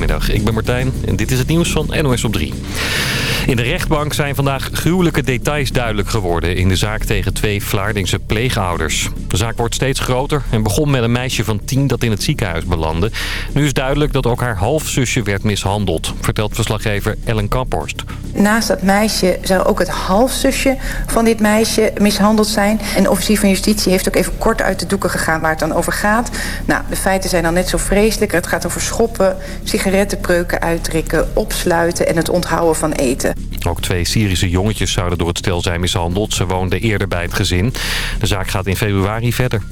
Goedemiddag, ik ben Martijn en dit is het nieuws van NOS op 3. In de rechtbank zijn vandaag gruwelijke details duidelijk geworden... in de zaak tegen twee Vlaardingse pleegouders. De zaak wordt steeds groter en begon met een meisje van tien dat in het ziekenhuis belandde. Nu is duidelijk dat ook haar halfzusje werd mishandeld, vertelt verslaggever Ellen Kamphorst. Naast dat meisje zou ook het halfzusje van dit meisje mishandeld zijn. En de officier van justitie heeft ook even kort uit de doeken gegaan waar het dan over gaat. Nou, de feiten zijn dan net zo vreselijk. Het gaat over schoppen, sigarettenpreuken uitdrukken, opsluiten en het onthouden van eten. Ook twee Syrische jongetjes zouden door het stel zijn mishandeld. Ze woonden eerder bij het gezin. De zaak gaat in februari verder.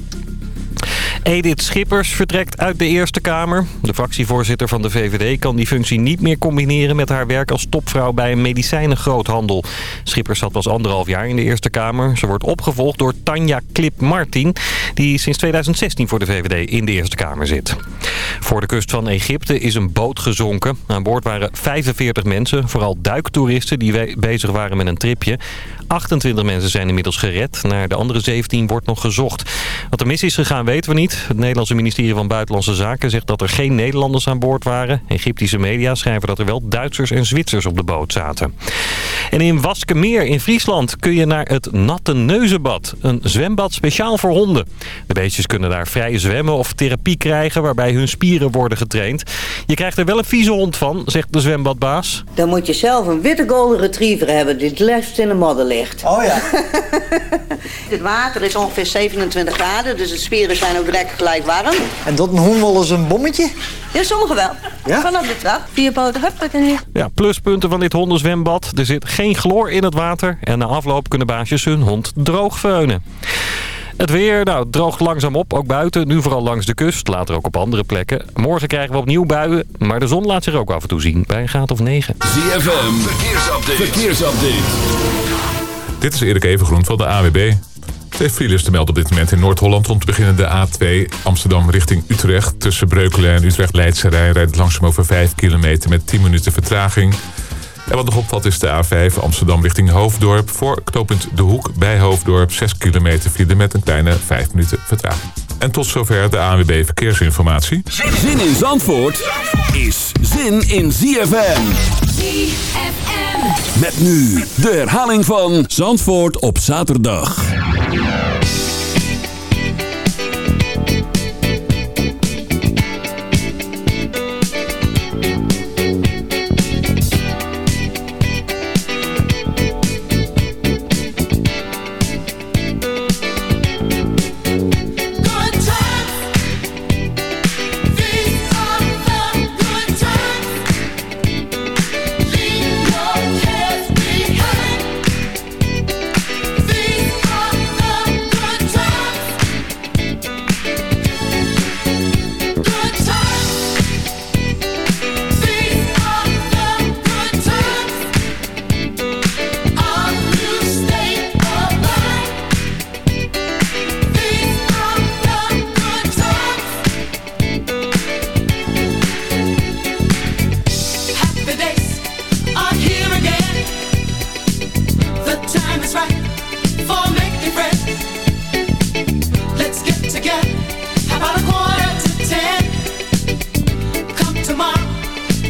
Edith Schippers vertrekt uit de Eerste Kamer. De fractievoorzitter van de VVD kan die functie niet meer combineren met haar werk als topvrouw bij een medicijnengroothandel. Schippers zat pas anderhalf jaar in de Eerste Kamer. Ze wordt opgevolgd door Tanja Klip-Martin, die sinds 2016 voor de VVD in de Eerste Kamer zit. Voor de kust van Egypte is een boot gezonken. Aan boord waren 45 mensen, vooral duiktoeristen die bezig waren met een tripje. 28 mensen zijn inmiddels gered. Naar de andere 17 wordt nog gezocht. Wat er mis is gegaan weten we niet. Het Nederlandse ministerie van Buitenlandse Zaken zegt dat er geen Nederlanders aan boord waren. Egyptische media schrijven dat er wel Duitsers en Zwitsers op de boot zaten. En in Waskemeer in Friesland kun je naar het Natte Neuzenbad. Een zwembad speciaal voor honden. De beestjes kunnen daar vrij zwemmen of therapie krijgen waarbij hun spieren worden getraind. Je krijgt er wel een vieze hond van, zegt de zwembadbaas. Dan moet je zelf een witte golden retriever hebben die het in de modder. Oh ja. het water is ongeveer 27 graden, dus de spieren zijn ook direct gelijk warm. En dat een hond wel eens een bommetje? Ja, sommige wel. Ja? Vanaf de trap. Vier poten, hup, ik niet. Ja, pluspunten van dit hondenzwembad. Er zit geen chloor in het water. En na afloop kunnen baasjes hun hond droog veunen. Het weer, nou, het droogt langzaam op, ook buiten. Nu vooral langs de kust, later ook op andere plekken. Morgen krijgen we opnieuw buien, maar de zon laat zich ook af en toe zien. Bij een graad of 9. ZFM, verkeersupdate. verkeersupdate. Dit is Erik Evengroen van de AWB. Twee files te melden op dit moment in Noord-Holland. Om te beginnen de A2 Amsterdam richting Utrecht. Tussen Breukelen en Utrecht-Leidse Rijn rijdt langzaam over 5 kilometer met 10 minuten vertraging. En wat nog opvalt is de A5 Amsterdam richting Hoofddorp. Voor knooppunt De Hoek bij Hoofddorp 6 kilometer file met een kleine 5 minuten vertraging. En tot zover de ANWB Verkeersinformatie. Zin in Zandvoort is zin in ZFM. ZFM. Met nu de herhaling van Zandvoort op zaterdag.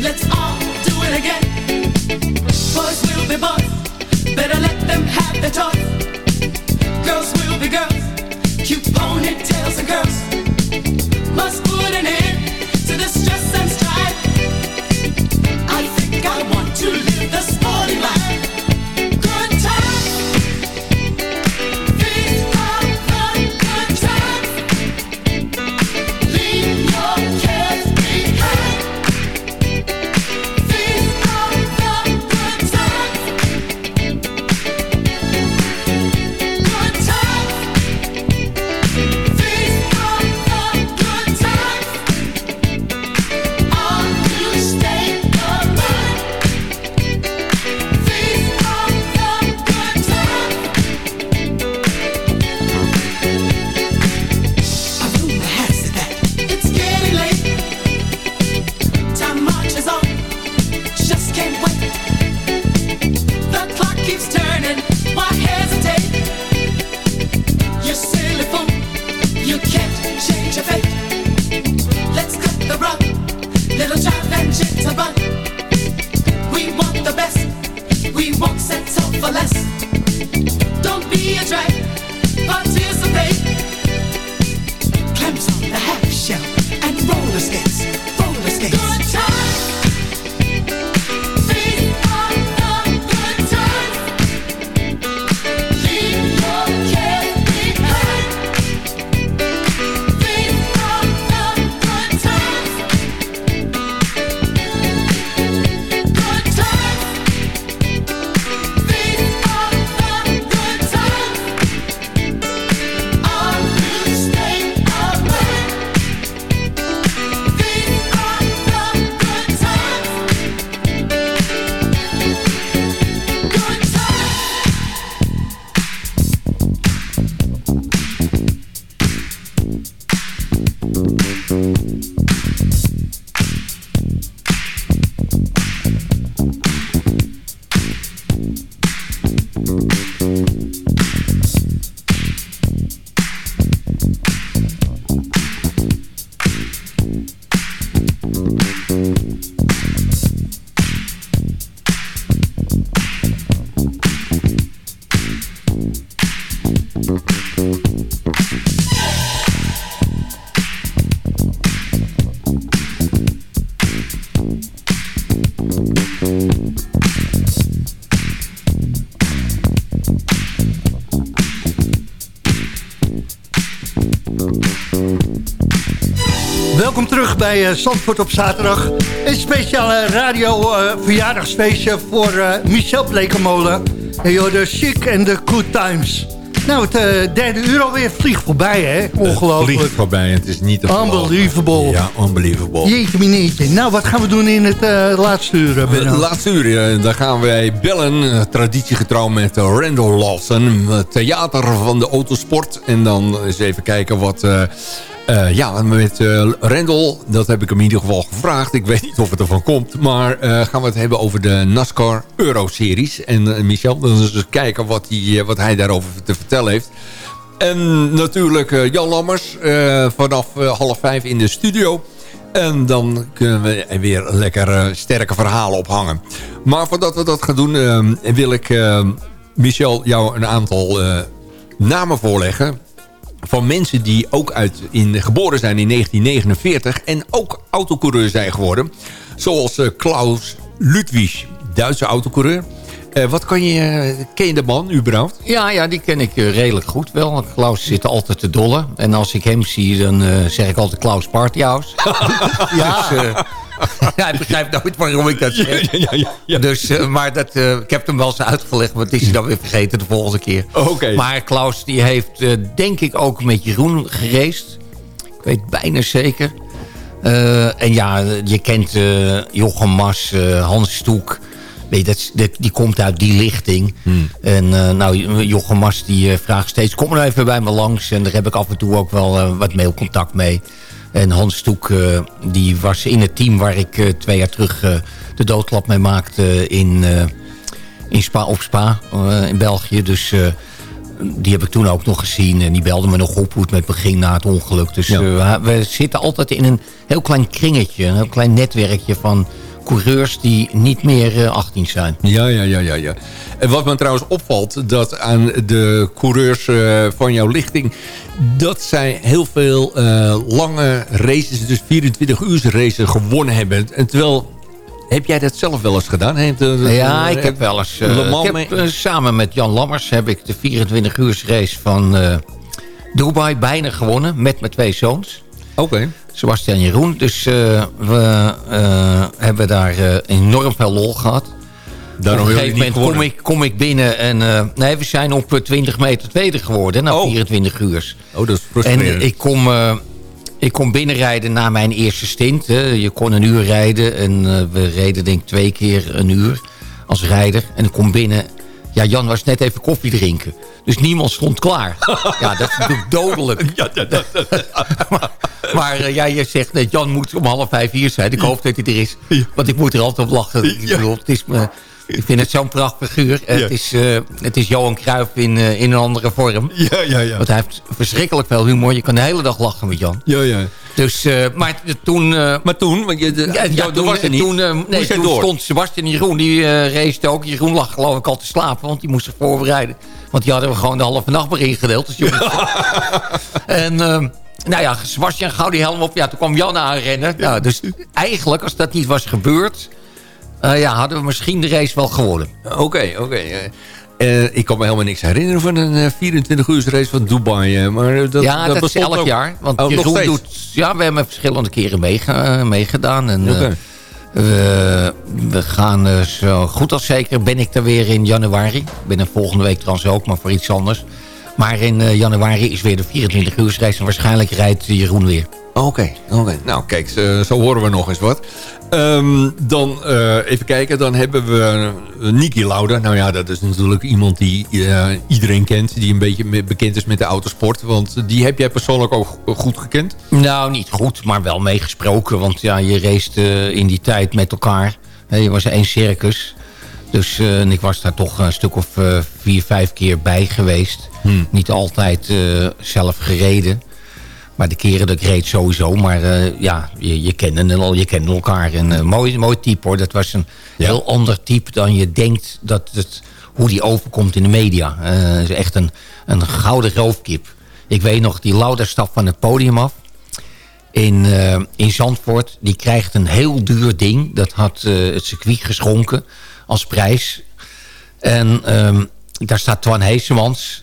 let's bij uh, Zandvoort op zaterdag. Een speciale radio uh, verjaardagsfeestje voor uh, Michel Blekemolen. En joh, de chic en de good times. Nou, het derde uur alweer vliegt voorbij, hè? Ongelooflijk. Het vliegt voorbij, het is niet te Unbelievable. Ja, unbelievable. Jeetje mineetje. Nou, wat gaan we doen in het laatste uur, Het laatste uur, daar gaan wij bellen. traditiegetrouw met Randall Lawson. Theater van de autosport. En dan eens even kijken wat... Uh, ja, met uh, Rendel, dat heb ik hem in ieder geval gevraagd. Ik weet niet of het ervan komt. Maar uh, gaan we het hebben over de NASCAR Euro-series. En Michel, dan eens kijken wat, wat hij daarover te vertellen heeft. En natuurlijk Jan Lammers vanaf half vijf in de studio. En dan kunnen we er weer lekker sterke verhalen ophangen. Maar voordat we dat gaan doen, wil ik Michel jou een aantal namen voorleggen van mensen die ook uit in, geboren zijn in 1949... en ook autocoureur zijn geworden. Zoals uh, Klaus Ludwig, Duitse autocoureur. Uh, wat kan je, ken je de man überhaupt? Ja, ja die ken ik uh, redelijk goed wel. Klaus zit altijd te dollen. En als ik hem zie, dan zeg ik altijd Klaus Partyhouse. ja. Dus, hij begrijpt nooit waarom ik dat zeg. Ja, ja, ja, dus, uh, maar dat, uh, ik heb hem wel eens uitgelegd, het is hij dan weer vergeten de volgende keer. Okay. Maar Klaus die heeft uh, denk ik ook met Jeroen gereisd. Ik weet bijna zeker. en ja, je kent Jochem Mas, Hans Stoek. Nee, dat, dat, die komt uit die lichting. Hmm. En nou, Jochem Mas die vraagt steeds... kom er even bij me langs. En daar heb ik af en toe ook wel wat mailcontact mee. En Hans Stoek uh, die was in het team waar ik uh, twee jaar terug uh, de doodklap mee maakte in, in Spa, op Spa in België. Dus die heb ik toen ook nog gezien. En die belde me nog op hoe het met me ging na het ongeluk. Dus ja. we zitten altijd in een heel klein kringetje. Een heel klein netwerkje van coureurs die niet meer 18 zijn. Ja, ja, ja, ja, ja. En wat me trouwens opvalt, dat aan de coureurs uh, van jouw lichting... dat zij heel veel uh, lange races, dus 24 uur races gewonnen hebben. En terwijl... Heb jij dat zelf wel eens gedaan? Ja, ik heb wel eens... ik heb, samen met Jan Lammers heb ik de 24 uur race van Dubai bijna gewonnen. Met mijn twee zoons. Oké. Okay. Sebastian Jeroen. Dus uh, we uh, hebben daar uh, enorm veel lol gehad. Daarom op een gegeven moment kom ik, kom ik binnen en nee, we zijn op 20 meter tweede geworden na oh. 24 uur. Oh, dat is frustrerend. En ik kom, ik kom binnenrijden na mijn eerste stint. Hè. Je kon een uur rijden en we reden denk ik twee keer een uur als rijder. En ik kom binnen ja, Jan was net even koffie drinken. Dus niemand stond klaar. ja, dat is natuurlijk dodelijk. Ja, dat, dat, maar maar ja, je zegt net, Jan moet om half vijf hier zijn. Ik hoop dat hij er is. Want ik moet er altijd op lachen. Ik, bedoel, het is me, ik vind het zo'n prachtig figuur. Ja. Het, is, uh, het is Johan Cruijff in, uh, in een andere vorm. Ja, ja, ja. Want hij heeft verschrikkelijk veel humor. Je kan de hele dag lachen met Jan. Ja, ja. Dus, uh, maar toen... maar toen? Want je, de, ja, ja, toen, was het niet. Toen, nee, toen door? stond Sebastian Jeroen. Die race ook. Jeroen lag geloof ik al te slapen. Want die moest zich voorbereiden. Want die hadden we gewoon de halve nacht maar ingedeeld. Dus jongens. en... ehm, nou ja, Sebastian, gauw die helm op. Ja, toen kwam Jan aanrennen. Nou, dus eigenlijk, als dat niet was gebeurd... Uh, ja, hadden we misschien de race wel gewonnen. Oké, okay, oké. Okay. Uh, ik kan me helemaal niks herinneren van een 24 uur race van Dubai. maar dat, ja, dat, dat is elk ook... jaar. Want oh, Jeroen doet... Ja, we hebben verschillende keren meege, meegedaan. En, okay. we, we gaan zo goed als zeker ben ik er weer in januari. Ik ben er volgende week trouwens ook, maar voor iets anders. Maar in januari is weer de 24 uur race en waarschijnlijk rijdt Jeroen weer. Oké, okay, okay, nou kijk, zo, zo, horen we nog eens wat. Um, dan uh, even kijken, dan hebben we uh, Niki Lauda. Nou ja, dat is natuurlijk iemand die iedereen kent. Die een beetje bekend is met de autosport. Want die heb jij persoonlijk ook goed gekend? Nou, niet goed, maar wel meegesproken. Want ja, je race in die tijd met elkaar. Je was één circus. Dus uh, ik was daar toch een stuk of uh, vier, vijf keer bij geweest. Hmm. Niet altijd uh, zelf gereden. Maar de keren dat ik reed sowieso. Maar ja, je, je, kende al, je kende elkaar. En mooi, mooi type hoor. Dat was een ja. heel ander type dan je denkt dat het, hoe die overkomt in de media. is echt een, een gouden roofkip. Ik weet nog, die Lauda stap van het podium af. In, in Zandvoort. Die krijgt een heel duur ding. Dat had het circuit geschonken als prijs. En um, daar staat Twan Heesemans.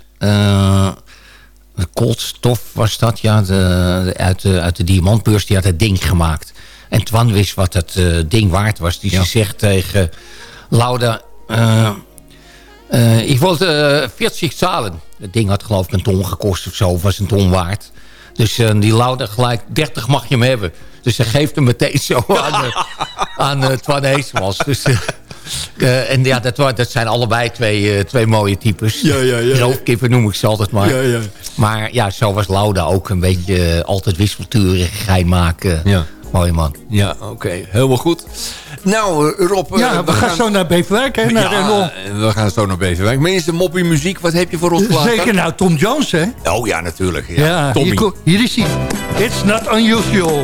Koolstof was dat, ja. De, uit, de, uit de diamantbeurs, die had het ding gemaakt. En Twan wist wat het eh, ding waard was. Dus Ja. die zegt tegen Lauda... eh, eh, ik wilde eh, 40 zalen. Het ding had geloof ik een ton gekost of zo. Of was een ton waard. Dus die Lauda gelijk, 30 mag je hem hebben. Dus hij geeft hem meteen zo aan, aan Twan Heesmans. Dus, eh, en ja, dat, dat zijn allebei twee, eh, twee mooie types. Ja, ja, ja. Roofkippen noem ik ze altijd maar. Ja, ja. Maar ja, zo was Lauda ook een beetje eh, altijd wispelturig, gein maken. Ja. Mooie man. Ja, oké. Helemaal goed. Nou, Rob... Ja, we, gaan, zo naar Beverwijk, hè, naar Ja, we gaan zo naar Beverwijk. Meester Moppie Muziek, wat heb je voor ons klaar? Zeker nou, Tom Jones, hè? Oh ja, natuurlijk. Ja, Ja, Tommy. hier is hij. It's not unusual.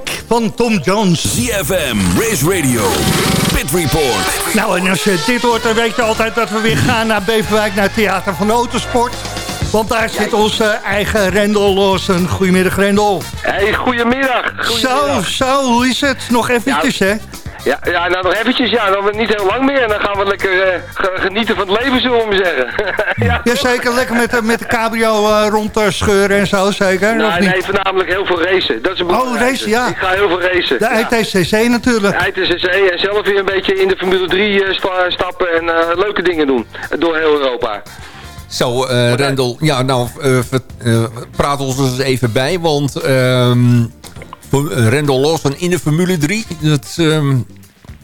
van Tom Jones. ZFM, Race Radio, Pit Report. Nou, en als je dit hoort, dan weet je altijd dat we weer gaan naar Beverwijk, naar het Theater van de Autosport. Want daar zit onze eigen Rendel Lawson. Goedemiddag, Rendel. Hey, goedemiddag. Zo, zo, hoe is het? Nog eventjes, hè? Ja, ja, nou nog eventjes, ja, dan niet heel lang meer. En dan gaan we lekker eh, ge- genieten van het leven, zullen we maar zeggen. ja. Jazeker, lekker met, de- met de cabrio eh, rond scheuren en zo, zeker? of niet? nee, voornamelijk heel veel racen. Dat is een Oh, racen, ja. Ik ga heel veel racen. De ja. ITCC natuurlijk. De ITCC en zelf weer een beetje in de Formule 3 eh, sta- stappen en eh, leuke dingen doen. Door heel Europa. Zo, eh Rendel, ja, nou, eh, eh, praat ons eens even bij, want ehm eh, Rendel Lawson in de Formule 3, dat, ehm,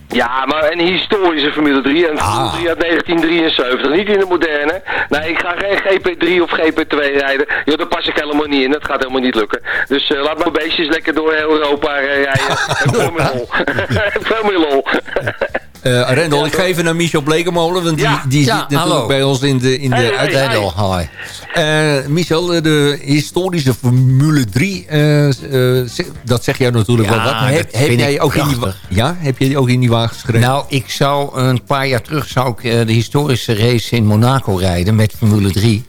Ja, maar een historische Formule 3. Een Formule 3 uit 1973. Niet in de moderne. Nee, ik ga geen GP3 of GP2 rijden. Joh, daar pas ik helemaal niet in. Dat gaat helemaal niet lukken. Dus eh, laat mijn beestjes lekker door heel Europa eh, rijden. Heb veel meer lol. Veel meer lol. Eh, Rendel, ik ga even naar Michel Blekemolen, want die, die Ja, zit natuurlijk hallo. bij ons in de, in de Hey. Rendel, hi. Eh, Michel, eh, de historische Formule 3, eh, eh, zeg- dat zeg jij natuurlijk Ja, wel wat. Heb, heb jij ook in die, ja, heb jij ook in die wagen geschreven? Nou, ik zou een paar jaar terug zou ik, de historische race in Monaco rijden met Formule 3.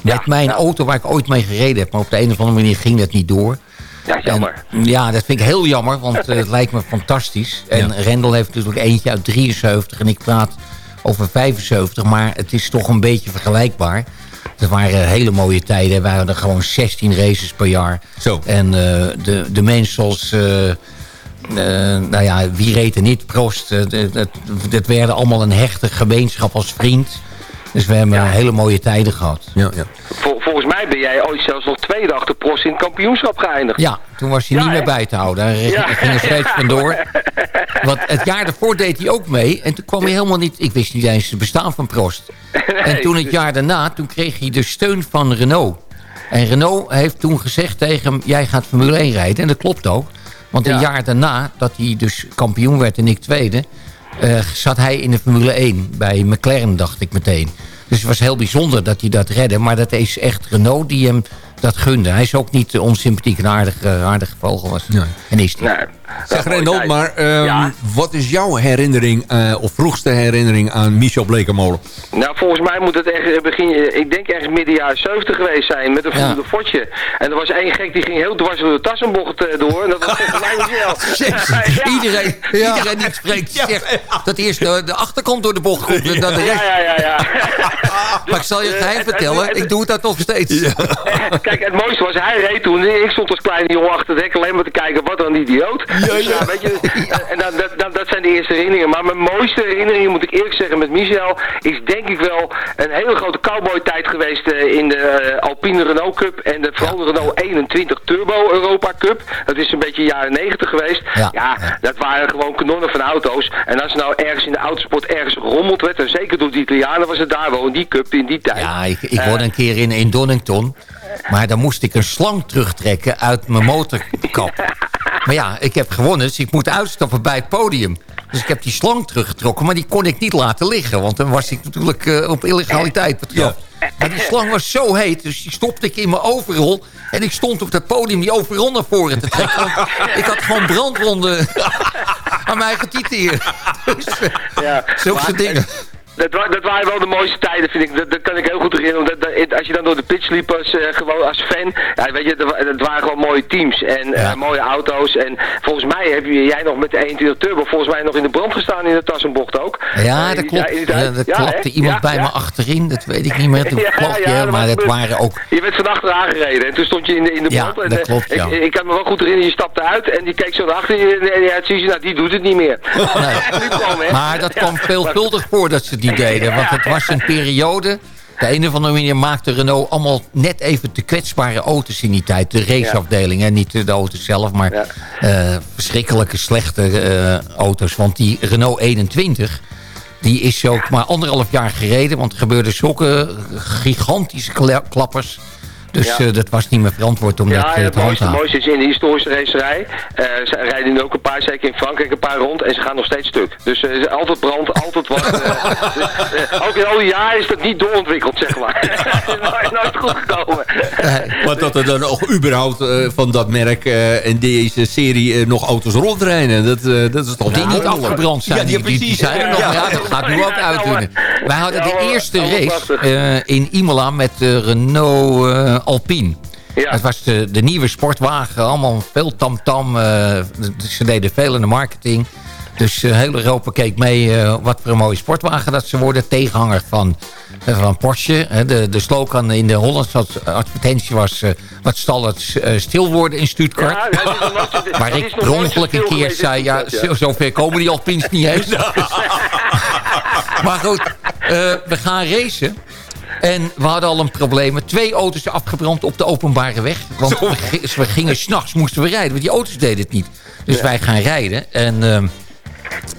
Met mijn auto waar ik ooit mee gereden heb. Maar op de een of andere manier ging dat niet door. Ja, jammer. En, ja, dat vind ik heel jammer, want eh, het lijkt me fantastisch. En Ja. Rendel heeft natuurlijk eentje uit 73 en ik praat over 75. Maar het is toch een beetje vergelijkbaar. Het waren hele mooie tijden. Er waren er gewoon 16 races per jaar. Zo. En eh, de, de mensen zoals... eh, nou ja, wie reed er niet? Prost. het- het werden allemaal een hechte gemeenschap als vriend. Dus we hebben hele mooie tijden gehad. Ja, ja. Vol- volgens mij ben jij ooit zelfs nog tweede achter Prost in het kampioenschap geëindigd. Ja, toen was hij Ja, niet meer bij te houden. Daar Ja. ging er steeds vandoor. Want het jaar daarvoor deed hij ook mee. En toen kwam hij helemaal niet... Ik wist niet eens het bestaan van Prost. en toen het jaar daarna, toen kreeg hij de steun van Renault. En Renault heeft toen gezegd tegen hem... Jij gaat Formule 1 rijden. En dat klopt ook. Want een Ja. jaar daarna, dat hij dus kampioen werd en ik tweede... eh, zat hij in de Formule 1 bij McLaren, dacht ik meteen. Dus het was heel bijzonder dat hij dat redde. Maar dat is echt Renault die hem dat gunde. Hij is ook niet eh, onsympathiek, een aardige, aardige vogel was. En is. Nee. Zeg Rendel, maar ehm, Ja. wat is jouw herinnering, eh, of vroegste herinnering aan Michel Blekemolen? Nou, volgens mij moet het echt begin, ik denk ergens midden jaren 70 geweest zijn met een Ja. Fortje. En er was één gek die ging heel dwars door de tassenbocht eh, door. En dat was volgens mij Michel. Ja. Iedereen, iedereen die het spreekt zegt dat eerst de, de achterkant door de bocht komt en dan de Ja, rest. ja, ja, ja. Maar ik zal je het Eh, geheim het- vertellen, het- ik doe dat nog steeds. Kijk, het mooiste was, hij reed toen. Ik stond als kleine jongen achter het hek alleen maar te kijken, wat een idioot. Dus, ja, weet je, en dan, dat, dat, dat zijn de eerste herinneringen. Maar mijn mooiste herinneringen, moet ik eerlijk zeggen, met Michel, is denk ik wel een hele grote cowboy-tijd geweest eh, in de eh, Alpine Renault Cup en de vooral de Renault 21 Turbo Europa Cup. Dat is een beetje jaren 90 geweest. Ja. Ja, dat waren gewoon kanonnen van auto's. En als er nou ergens in de autosport ergens gerommeld werd, en zeker door de Italianen was het daar wel in die cup in die tijd. Ja, ik, ik Eh, woonde een keer in, in Donington. Maar dan moest ik een slang terugtrekken uit mijn motorkap. Maar ja, ik heb gewonnen, dus ik moet uitstappen bij het podium. Dus ik heb die slang teruggetrokken, maar die kon ik niet laten liggen. Want dan was ik natuurlijk eh, op illegaliteit betrapt. Maar die slang was zo heet, dus die stopte ik in mijn overrol. En ik stond op dat podium die overrol naar voren te trekken. Ik had gewoon brandwonden aan tieten hier. Dus, eh, Ja, zulke dingen. Dat, wa- dat waren wel de mooiste tijden, vind ik. Dat, dat kan ik heel goed herinneren. Dat, dat- als je dan door de pitch liep als, eh, gewoon als fan. Ja, weet je, dat, wa- dat waren gewoon mooie teams en eh, mooie auto's. En volgens mij heb je, jij nog met de 21 Turbo volgens mij nog in de brand gestaan in de Tassenbocht ook. Ja, Eh, dat klopt. Ja, dat Ja, klapte iemand bij me achterin. Dat weet ik niet meer. Dat Ja, klopt, ja, ja, dat maar het waren ook... Je werd van achter aangereden en toen stond je in de, in de brand. En, dat eh, klopt, ik, ik kan me wel goed herinneren, je stapte uit en die keek zo naar achter je en ja, zie je, nou die doet het niet meer. Hè. Maar dat kwam veelvuldig voor dat ze deden. Want het was een periode... De een of andere manier maakte Renault allemaal net even te kwetsbare auto's in die tijd. De raceafdeling, hè. niet de auto's zelf, maar eh, verschrikkelijke slechte eh, auto's. Want die Renault 21, die is ook maar anderhalf jaar gereden. Want er gebeurden zulke gigantische kla- klappers. Dus Ja. eh, dat was niet meer verantwoord om Ja, dat eh, het te mooiste, handhaven. mooiste is in de historische racerij. eh, ze rijden nu ook een paar, zeker in Frankrijk, een paar rond en ze gaan nog steeds stuk. Dus is altijd brand, altijd wat. dus, ook in al die jaren is dat niet doorontwikkeld, zeg maar. Het is nooit, nooit goed gekomen. Want dat er dan nog überhaupt van dat merk eh, en deze serie nog auto's rondrijden. Dat, eh, dat is toch Die niet wonderlijk. afgebrand zijn. Ja, die, die, die zijn er nog. Ja, dat gaat nu ook uitdoen. Wij hadden de eerste race eh, in Imola met de Renault eh, Alpine. Ja. Dat was de, de nieuwe sportwagen. Allemaal veel tamtam. eh, ze deden veel in de marketing. Dus eh, heel Europa keek mee eh, wat voor een mooie sportwagen dat ze worden. Tegenhanger van, van Porsche. De, de slogan in de Hollandse ad- advertentie was... wat zal het stil worden in Stuttgart? Ja, nog Waar dat ik per ongeluk een keer zei... Ja, zover komen die Alpines niet eens. maar goed, we gaan racen. En we hadden al een probleem. met Twee auto's afgebrand op de openbare weg. Want we, gi- we gingen s'nachts, moesten we rijden. Want die auto's deden het niet. Dus wij gaan rijden. En ehm,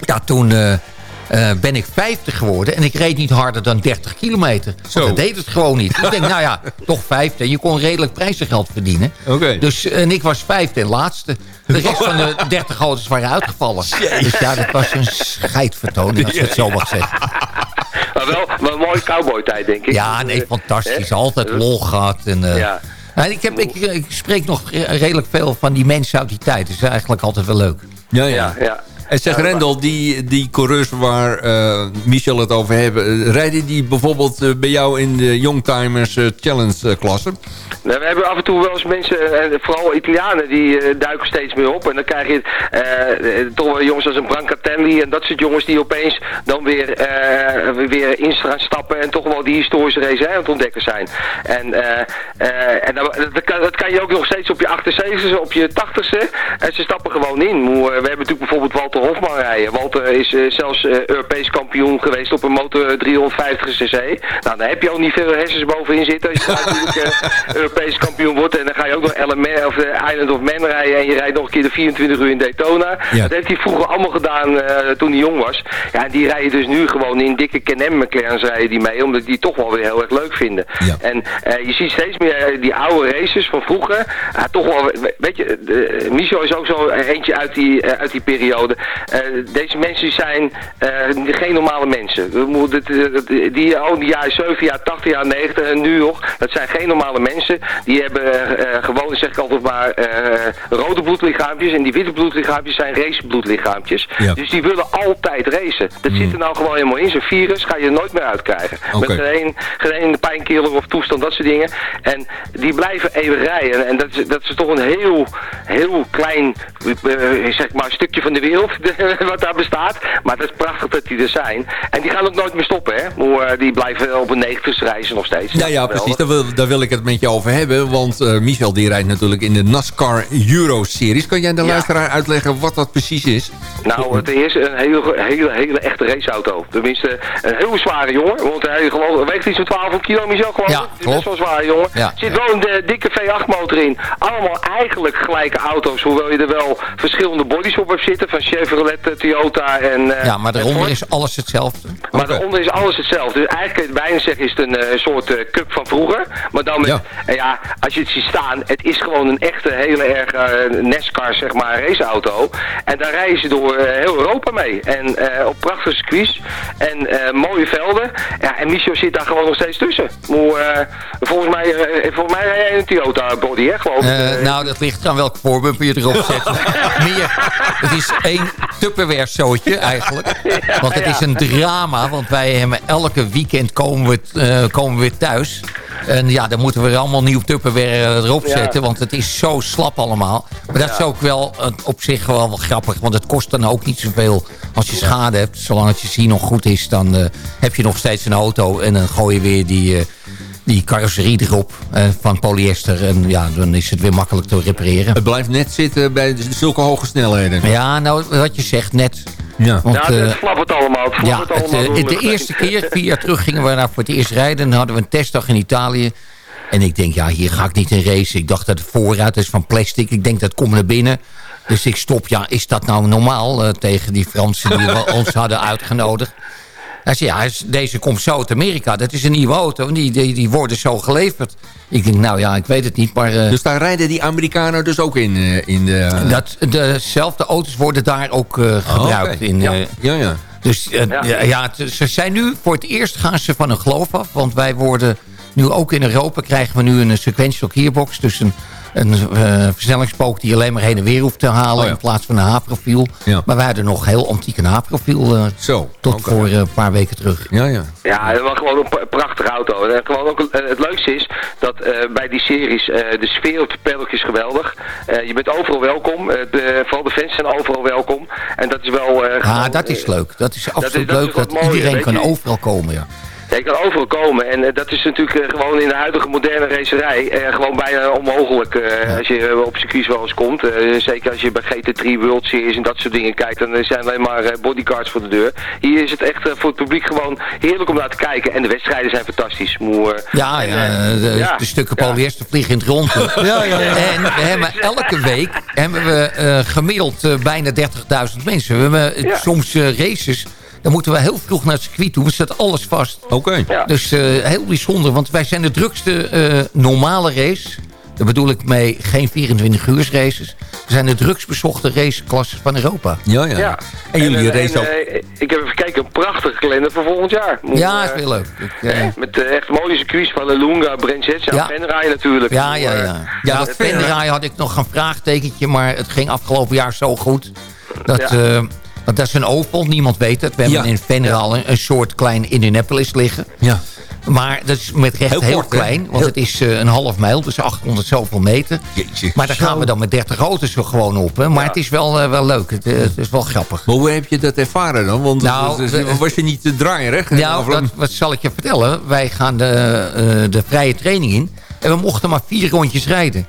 ja, toen eh, eh, ben ik 50 geworden. En ik reed niet harder dan 30 kilometer. Want dat deed het gewoon niet. ik denk, nou ja, toch vijfde. En je kon redelijk prijzengeld verdienen. Dus, en ik was vijfde en laatste. De rest van de 30 auto's waren uitgevallen. Dus ja, dat was een scheidvertoning, als je het zo mag zeggen. Maar wel, een mooie cowboy-tijd, denk ik. Ja, nee, Eh, fantastisch. Altijd lol gehad. En, eh, Ja. nou, ik, heb, ik, ik spreek nog redelijk veel van die mensen uit die tijd. Dus eigenlijk altijd wel leuk. Ja, ja. Ja, ja. En zeg Rendel, die, die coureurs waar eh, Michel het over hebben... eh, rijden die bijvoorbeeld eh, bij jou in de Youngtimers Challenge klasse? Nou, we hebben af en toe wel eens mensen, en vooral Italianen, die duiken steeds meer op. En dan krijg je toch wel jongens als een Brancatelli en dat soort jongens die opeens dan weer, weer in gaan stappen en toch wel die historische race aan het ontdekken zijn. En, en dat, dat, kan, dat kan je ook nog steeds op je 78ste, op je 80ste. En ze stappen gewoon in. We hebben natuurlijk bijvoorbeeld Walter Hofman rijden. Walter is eh, zelfs eh, Europees kampioen geweest op een motor 350 cc. Nou, dan heb je ook niet veel hersens bovenin zitten als je natuurlijk eh, Europees kampioen wordt. En dan ga je ook nog LMR of de Island of Man rijden en je rijdt nog een keer de 24 uur in Daytona. Ja. Dat heeft hij vroeger allemaal gedaan eh, toen hij jong was. Ja, en die rijden dus nu gewoon in dikke Can-Am McLaren's rijden die mee, omdat die toch wel weer heel erg leuk vinden. Ja. En eh, je ziet steeds meer eh, die oude races van vroeger. Ja, toch wel, we- weet je, Michel is ook zo eentje uit die, eh, uit die periode. Eh, deze mensen zijn eh, geen normale mensen. Het- Die al die jaren 7, jaar 80, jaar 90 en nu nog, dat zijn geen normale mensen. Die hebben eh, gewoon, zeg ik altijd maar, eh, rode bloedlichaampjes. En die witte bloedlichaampjes zijn racebloedlichaampjes. Ja. Dus die willen altijd racen. Dat zit er nou gewoon helemaal in. Zo'n virus ga je er nooit meer uitkrijgen. Met geen, geen pijnkiller of toestand, dat soort dingen. En die blijven even rijden. En dat is, dat is toch een heel, heel klein, eh, zeg maar, stukje van de wereld wat daar bestaat. Maar het is prachtig dat die er zijn. En die gaan ook nooit meer stoppen, hè. Maar, eh, die blijven op een 90 reizen nog steeds. Ja, ja, precies. Daar wil, daar wil ik het met je over hebben. Want eh, Michel die rijdt natuurlijk in de NASCAR Euro Series. Kan jij de Ja. luisteraar uitleggen wat dat precies is? Nou, het is een hele, hele, hele echte raceauto. Tenminste, een heel zware jongen. Want hij geloof, weegt iets van 12 kilo, Michel, geloof Ja, ik. Het is best wel een zware jongen. Ja. Er zit wel een eh, dikke V8 motor in. Allemaal eigenlijk gelijke auto's. Hoewel je er wel verschillende bodies op hebt zitten. Van Chevrolet, Toyota en... eh, Ja, maar daaronder is alles hetzelfde. Maar daaronder is alles hetzelfde. Dus eigenlijk kun je bijna zeggen is het een eh, soort eh, cup van vroeger. Maar dan met, Ja. als je het ziet staan, het is gewoon een echte, hele erg NASCAR, zeg maar, raceauto. En daar rijden ze door heel Europa mee. En op prachtige circuits en mooie velden. Ja, en Michel zit daar gewoon nog steeds tussen. Volgens mij, volgens mij rij jij een Toyota body, hè, geloof ik. Nou, dat ligt aan welke voorbumper je erop zet. Meer. Het is één Tupperware zootje eigenlijk. Want het is een drama. Want wij hebben elke weekend komen we, eh, komen we weer thuis. En ja, dan moeten we er allemaal nieuw Tupperware erop Ja. zetten. Want het is zo slap allemaal. Maar dat is ook wel eh, op zich wel, wel grappig. Want het kost dan ook niet zoveel als je schade hebt. Zolang het je zien nog goed is, dan eh, heb je nog steeds een auto. En dan gooi je weer die... eh, die carrosserie erop eh, van polyester. En ja, dan is het weer makkelijk te repareren. Het blijft net zitten bij zulke hoge snelheden. Ja, nou, wat je zegt net. Ja. Want, ja, het eh, flappert allemaal. Het ja, het, allemaal eh, de eerste keer, vier jaar terug, gingen we daar voor het eerst rijden. En dan hadden we een testdag in Italië. En ik denk, ja, hier ga ik niet in racen. Ik dacht dat het vooruit is van plastic. Ik denk, dat komt naar binnen. Dus ik stop, ja, is dat nou normaal? eh, tegen die Fransen die we ons hadden uitgenodigd. Hij zei, ja, deze komt zo uit Amerika. Dat is een nieuwe auto. Die, die, die worden zo geleverd. Ik denk, nou ja, ik weet het niet, maar... eh, Dus daar rijden die Amerikanen dus ook in, eh, in de... dat, dezelfde auto's worden daar ook eh, gebruikt. oké. in, Ja. eh, ja, ja. dus Ja. ja, ja, het- ze zijn nu voor het eerst gaan ze van een geloof af. Want wij worden nu ook in Europa krijgen we nu een sequential gearbox. Dus een, een eh, versnellingspook die je alleen maar heen en weer hoeft te halen. Oh ja. In plaats van een H-profiel. Ja. Maar wij hadden nog heel antiek een H-profiel. eh, Zo. tot voor eh, een paar weken terug. Ja, ja. Ja, het was gewoon een pra- prachtige auto. En gewoon ook, eh, het leukste is dat eh, bij die series eh, de sfeer op de paddock is geweldig. Eh, je bent overal welkom. Eh, de, vooral de fans zijn overal welkom. En dat is wel... eh, Ja, gewoon, dat is eh, leuk. Dat is absoluut dat is leuk dat mooier, iedereen kan je. overal komen. Ja. Ja, je kan overal komen en eh, dat is natuurlijk eh, gewoon in de huidige moderne racerij eh, gewoon bijna onmogelijk als je op circuits wel eens komt. Zeker als je bij GT3 World Series en dat soort dingen kijkt, dan zijn alleen maar bodyguards voor de deur. Hier is het echt voor het publiek gewoon heerlijk om naar te kijken en de wedstrijden zijn fantastisch. Moe, Ja, en, ja, de, ja. de stukken polyester vliegen in het rond. Ja, ja. En we hebben elke week hebben we gemiddeld bijna 30.000 mensen. We hebben soms races. Dan moeten we heel vroeg naar het circuit toe. We zetten alles vast. Oké. Ja. Dus eh, heel bijzonder. Want wij zijn de drukste eh, normale race. Daar bedoel ik mee geen 24 uur races. We zijn de drukst bezochte raceklasses van Europa. Ja, ja. Ja. En jullie eh, racen ook. ik heb even gekeken, een prachtige kalender voor volgend jaar. Ja, is weer leuk. Ik, eh, Met eh, echt mooie circuits van Lunga, Brentjet, ja. Venray natuurlijk. Ja, ja, ja. Ja, dat het- Venray had ik nog een vraagtekentje, maar het ging afgelopen jaar zo goed. Dat, Ja. eh, want dat is een oval, niemand weet het. We hebben Ja. in Venray al een, een soort klein Indianapolis liggen. Ja. Maar dat is met recht Heel heel, kort, hè? klein, want Heel- het is eh, een half mijl, dus 800 zoveel meter. Jeetje. Maar daar gaan we dan met 30 auto's er gewoon op. Hè. Maar het is wel, eh, wel leuk, het, eh, het is wel grappig. Maar hoe heb je dat ervaren dan? Want Nou, was je niet te draaierig? Nou, Of- dat, wat zal ik je vertellen? Wij gaan de, de vrije training in. En we mochten maar vier rondjes rijden.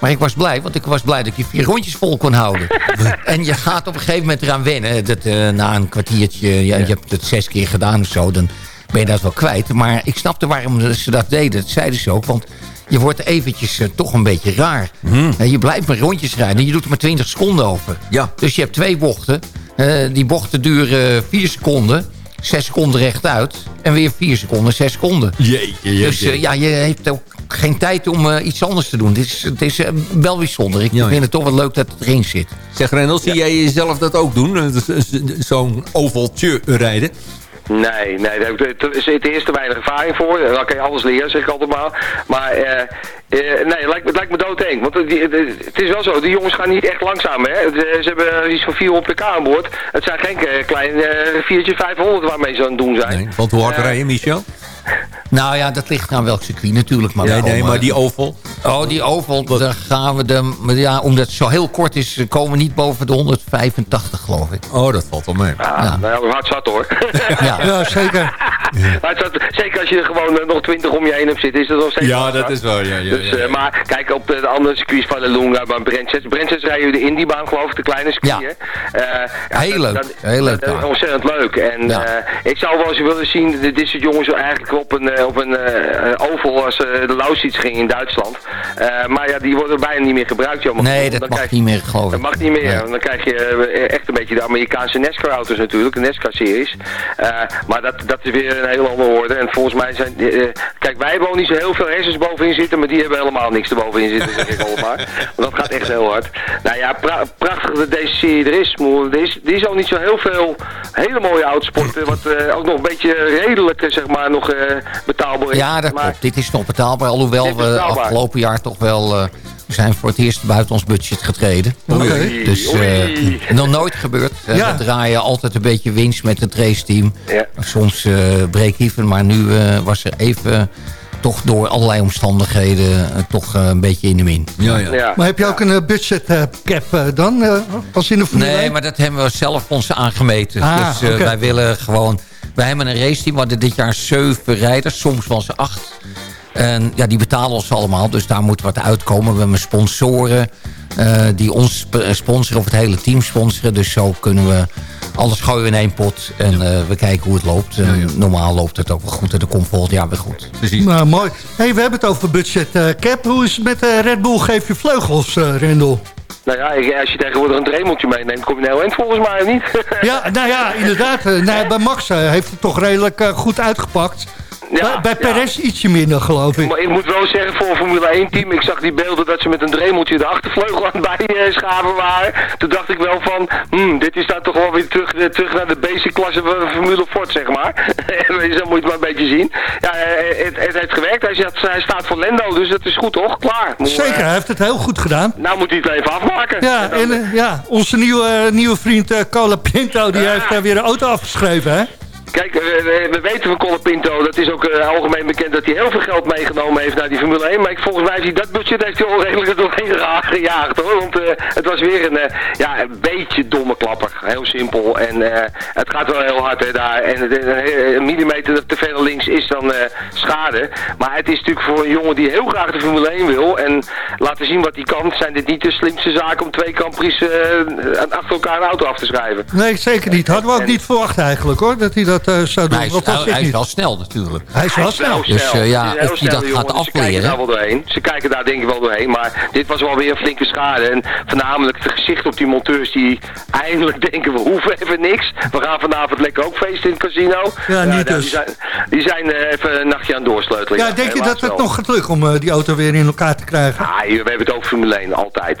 Maar ik was blij, want ik was blij dat ik je vier rondjes vol kon houden. en je gaat op een gegeven moment eraan wennen. Dat, eh, na een kwartiertje, ja, je hebt het zes keer gedaan of zo... dan ben je dat wel kwijt. Maar ik snapte waarom ze dat deden. Dat zeiden ze ook, want je wordt eventjes eh, toch een beetje raar. En je blijft maar rondjes rijden. Je doet er maar 20 seconden over. Ja. Dus je hebt twee bochten. Eh, die bochten duren 4 seconden. 6 seconden rechtuit. En weer 4 seconden, 6 seconden. Jeetje, jeetje. Dus eh, ja, je heeft ook geen tijd om eh, iets anders te doen. Het is, het is eh, wel bijzonder. Ik Ja, ja. vind het toch wel leuk dat het erin zit. Zeg Rendel, zie jij jezelf dat ook doen? Eh, z- z- Zo'n ovaltje rijden? Nee, nee, daar heb ik te- er zit eerst te weinig ervaring voor. Dan kan je alles leren, zeg ik altijd maar. Maar eh, eh, nee, het lijkt, me- het lijkt me doodeng. Want het, die- het- het is wel zo, die jongens gaan niet echt langzaam. Hè? Ze hebben iets van 400 pk aan boord. Het zijn geen klein eh 4 500 waarmee ze aan het doen zijn. Nee, want hoe hard rijden, Michel? Nou ja, dat ligt aan welk circuit natuurlijk. Maar Nee, wel, nee, eh, maar die oval. Oh, die oval, daar gaan we de... maar Ja, omdat het zo heel kort is, komen we niet boven de 185, geloof ik. Oh, dat valt wel mee. Ah, Ja. nou, hard zat hoor. Ja. Ja, zeker. Zat, zeker als je er gewoon eh, nog 20 om je heen hebt zitten, is dat nog steeds Ja, dat is wel, ja, ja, Dus, ja. eh, maar kijk, op de, de andere circuits van de Lunga, bij Brentses. Brentses rijden we de Indiebaan, geloof ik, de kleine circuit. Ja. hè. Eh, ja, Heel dat- leuk, dat- heel leuk dat is daar. ontzettend leuk. En Ja. eh, ik zou wel eens willen zien, dit dit soort jongens eigenlijk op een, eh, op een eh, oval als eh, de Lausitz ging in Duitsland. Maar ja, die worden bijna niet meer gebruikt, jammer. Nee, dat Dan mag krijg- niet meer, geloof dat ik. mag niet meer. Nee. Dan krijg je echt een beetje de Amerikaanse NASCAR-auto's natuurlijk, de NASCAR-series. Maar dat, dat is weer een heel andere orde. En volgens mij zijn... kijk, wij hebben ook niet zo heel veel hersens bovenin zitten, maar die hebben helemaal niks erbovenin zitten, zeg ik al maar. Want dat gaat echt heel hard. Nou ja, pra- prachtig dat deze serie er is. Er is, er is ook niet zo heel veel hele mooie autosporten, wat ook nog een beetje redelijk, zeg maar, nog betaalbaar is. Ja, dat maar, klopt. Dit is nog betaalbaar. Alhoewel we afgelopen jaar toch wel... eh, we zijn voor het eerst buiten ons budget getreden. Oké. Dus eh, Oei. nog nooit gebeurd. Eh, Ja. We draaien altijd een beetje winst met het raceteam. Ja. Soms eh break-even, maar nu eh, was er even toch door allerlei omstandigheden eh, toch eh, een beetje in de min. Ja, ja. ja. Maar heb je ook een eh, budget eh, cap eh, dan, eh, als in de Nee, 1? maar dat hebben we zelf ons aangemeten. Ah, dus eh, wij willen gewoon... Wij hebben een raceteam, we hadden dit jaar zeven rijders. Soms wel ze acht. En ja, die betalen ons allemaal. Dus daar moet wat uitkomen. We hebben sponsoren eh, die ons sp- sponsoren. Of het hele team sponsoren. Dus zo kunnen we alles gooien in één pot. En eh, we kijken hoe het loopt. Normaal loopt het ook wel goed. En dat komt volgend jaar weer goed. Precies. Nou, mooi. Hey, we hebben het over budget eh, cap. Hoe is het met eh, Red Bull? Geef je vleugels, eh Rendel? Nou ja, als je tegenwoordig een dremeltje meeneemt, kom je een heel eind volgens mij, niet? Ja, nou ja, inderdaad. eh, nou, bij Max eh, heeft het toch redelijk eh, goed uitgepakt. Ja, bij bij ja. Perez ietsje minder, geloof ik. Maar ik moet wel zeggen, voor een Formule 1 team, ik zag die beelden dat ze met een dremeltje de achtervleugel aan het bijschaven waren. Toen dacht ik wel van, hmm, dit is dan toch wel weer terug, eh, terug naar de basic klasse van Formule Ford, zeg maar. Zo moet je het maar een beetje zien. Ja, eh, het, het heeft gewerkt. Hij, zat, hij staat voor Lendo, dus dat is goed toch? Klaar. Moet, Zeker, eh, hij heeft het heel goed gedaan. nou moet hij het even afmaken. Ja, en, eh, ja onze nieuwe, nieuwe vriend eh Cola Pinto, die Ja. heeft daar weer een auto afgeschreven, hè? Kijk, we, we- we weten van Colin Pinto, dat is ook eh, algemeen bekend dat hij heel veel geld meegenomen heeft naar die Formule 1. Maar ik, volgens mij heeft hij dat budget heeft hij al redelijk doorheen gejaagd hoor. Want eh, het was weer een, eh, ja, een beetje domme klapper. Heel simpel. En het gaat wel heel hard hè, daar. En een, een millimeter te ver naar links is dan schade. Maar het is natuurlijk voor een jongen die heel graag de Formule 1 wil. En laten zien wat hij kan. Zijn dit niet de slimste zaken om twee Campries achter elkaar een auto af te schrijven. Nee, zeker niet. Hadden we ook niet verwacht eigenlijk, hoor, dat hij dat eh, zou doen. Hij is, hij, hij wel snel natuurlijk. Hij is wel snel. Dus, eh, ja, of hij snel, dat jongen, gaat dus Ze kijken afleren. daar wel doorheen. Ze kijken daar denk ik wel doorheen. Maar dit was wel weer een flinke schade. En voornamelijk het gezicht op die monteurs die eindelijk denken we hoeven even niks. We gaan vanavond lekker ook feesten in het casino. Ja, niet nou, dus. Die zijn, die zijn eh, even een nachtje aan het doorsleutelen. Ja, denk je dat het nog gaat lukken om eh, die auto weer in elkaar te krijgen? Hier, we hebben het over Formule 1, altijd.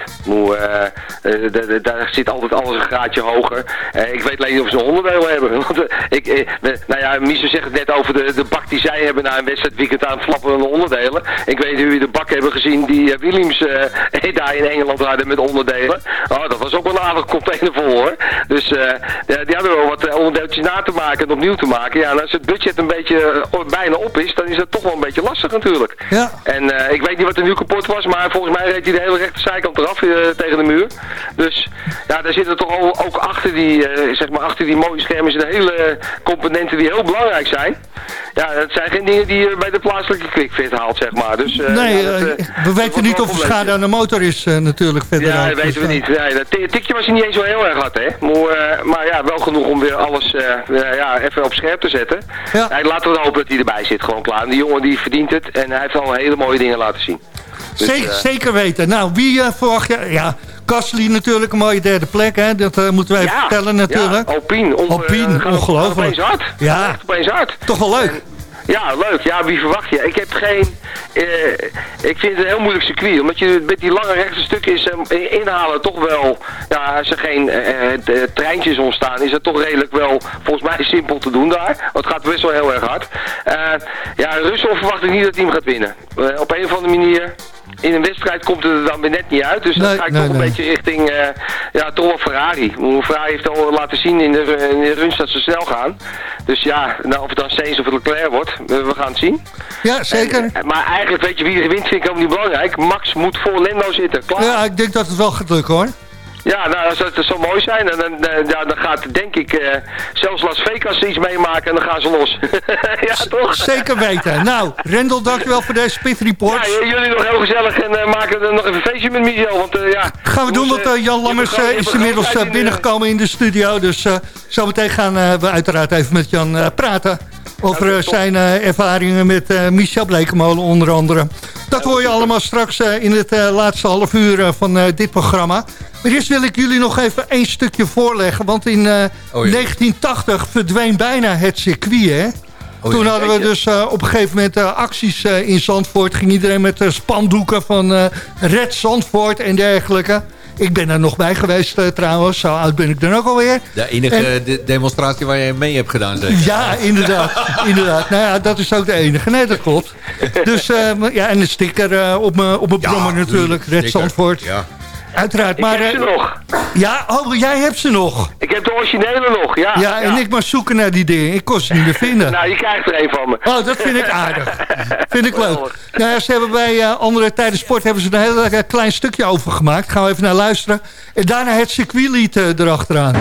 Daar zit altijd alles een graadje hoger. Eh, ik weet alleen niet of ze een onderdeel hebben. Want, ik, we- nou ja, Miesje zegt het net over de, de bak die zij hebben na een wedstrijdweekend aan het flappen van de onderdelen. Ik weet niet of jullie de bak hebben gezien die eh, Williams eh, daar in Engeland hadden met onderdelen. Oh, dat was ook wel een aardig container vol hoor. Dus eh, die hadden wel wat onderdeeltjes na te maken en opnieuw te maken. Ja, en als het budget een beetje bijna op is, dan is dat toch wel een beetje lastig natuurlijk. Ja. En ik weet niet wat er nu kapot was, maar volgens mij reed hij de hele rechte zijkant eraf tegen de muur. Dus ja, daar zitten toch ook achter die, zeg maar, achter die mooie schermen is een hele componenten die heel belangrijk zijn. Ja, dat zijn geen dingen die je bij de plaatselijke quickfit haalt, zeg maar. Dus, eh, nee, ja, dat, eh, eh, we weten niet of er schade aan de motor is eh, natuurlijk verder. Ja, dat weten we niet. Nee, dat ti- tikje was niet eens zo heel erg hard, hè. Maar, eh, maar ja, wel genoeg om weer alles eh, eh, ja, even op scherp te zetten. Ja. Laten we hopen dat hij erbij zit, gewoon klaar. En die jongen die verdient het en hij heeft al hele mooie dingen laten zien. Dus, zeker, eh, zeker weten. Nou, wie eh verwacht je? Ja, Gasly natuurlijk een mooie derde plek. Hè? Dat eh, moeten we even ja, vertellen natuurlijk. Ja, Alpine. On, Alpine, eh, ongelooflijk. Opeens hard. Ja. Gaat Echt opeens hard. Toch wel leuk. Ja, leuk. Ja, wie verwacht je? Ik heb geen... eh, ik vind het een heel moeilijk circuit. Omdat je met die lange rechte stukken is inhalen toch wel... Ja, als er geen treintjes ontstaan, is dat toch redelijk wel volgens mij simpel te doen daar. Want het gaat best wel heel erg hard. Ja, Russell verwacht ik niet dat hij hem gaat winnen. Op een of andere manier... In een wedstrijd komt het er dan weer net niet uit. Dus dan Nee, ga ik nee, toch een beetje richting... eh, ja, toch wel Ferrari. Ferrari heeft al laten zien in de, in de runs dat ze snel gaan. Dus ja, nou, of het dan Sainz of Leclerc wordt, we, we gaan het zien. Ja, zeker. En- maar eigenlijk weet je wie er wint, vind ik ook niet belangrijk. Max moet voor Lendo zitten, klaar. Ja, ik denk dat het wel gaat lukken hoor. Ja, nou, als dat zou mooi zijn, dan, dan, ja, dan gaat denk ik eh, zelfs Las Vegas iets meemaken en dan gaan ze los. ja, toch? Zeker weten. Nou, Rendel, dankjewel voor deze Pit Report. Ja, jullie nog heel gezellig en eh, maken er nog even een feestje met Michel, want eh, ja... Gaan we doen, want eh, Jan Lammers eh, is inmiddels eh, in binnengekomen in de studio. Dus eh, zometeen gaan eh, we uiteraard even met Jan eh, praten. Over eh, zijn eh, ervaringen met eh, Michel Blekemolen onder andere. Dat hoor je allemaal straks eh, in het eh, laatste half uur eh, van eh, dit programma. Maar eerst wil ik jullie nog even één stukje voorleggen. Want in eh, Oh, jee. 1980 verdween bijna het circuit, hè? Oh, Toen hadden we dus eh, op een gegeven moment eh, acties eh, in Zandvoort. Ging iedereen met eh, spandoeken van eh, Red Zandvoort en dergelijke. Ik ben er nog bij geweest eh, trouwens. Zo oud ben ik dan ook alweer. De enige En- de- demonstratie waar je mee hebt gedaan, zeker? Ja, inderdaad. inderdaad. Nou ja, dat is ook de enige. Nee, dat klopt. Dus eh, ja, en een sticker eh, op mijn op Ja, brommer natuurlijk. Red. Zandvoort. Ja. Uiteraard. Ik Maar, heb ze eh, nog. ja, oh, jij hebt ze nog. Ik heb de originele nog, ja. Ja, en ik maar zoeken naar die dingen. Ik kon ze niet meer vinden. Nou, je krijgt er een van me. Oh, dat vind ik aardig. Vind ik leuk. Nou ja, ze hebben bij eh, andere tijden sport hebben ze er een heel eh, klein stukje over gemaakt. Gaan we even naar luisteren. En daarna het circuitlied erachteraan.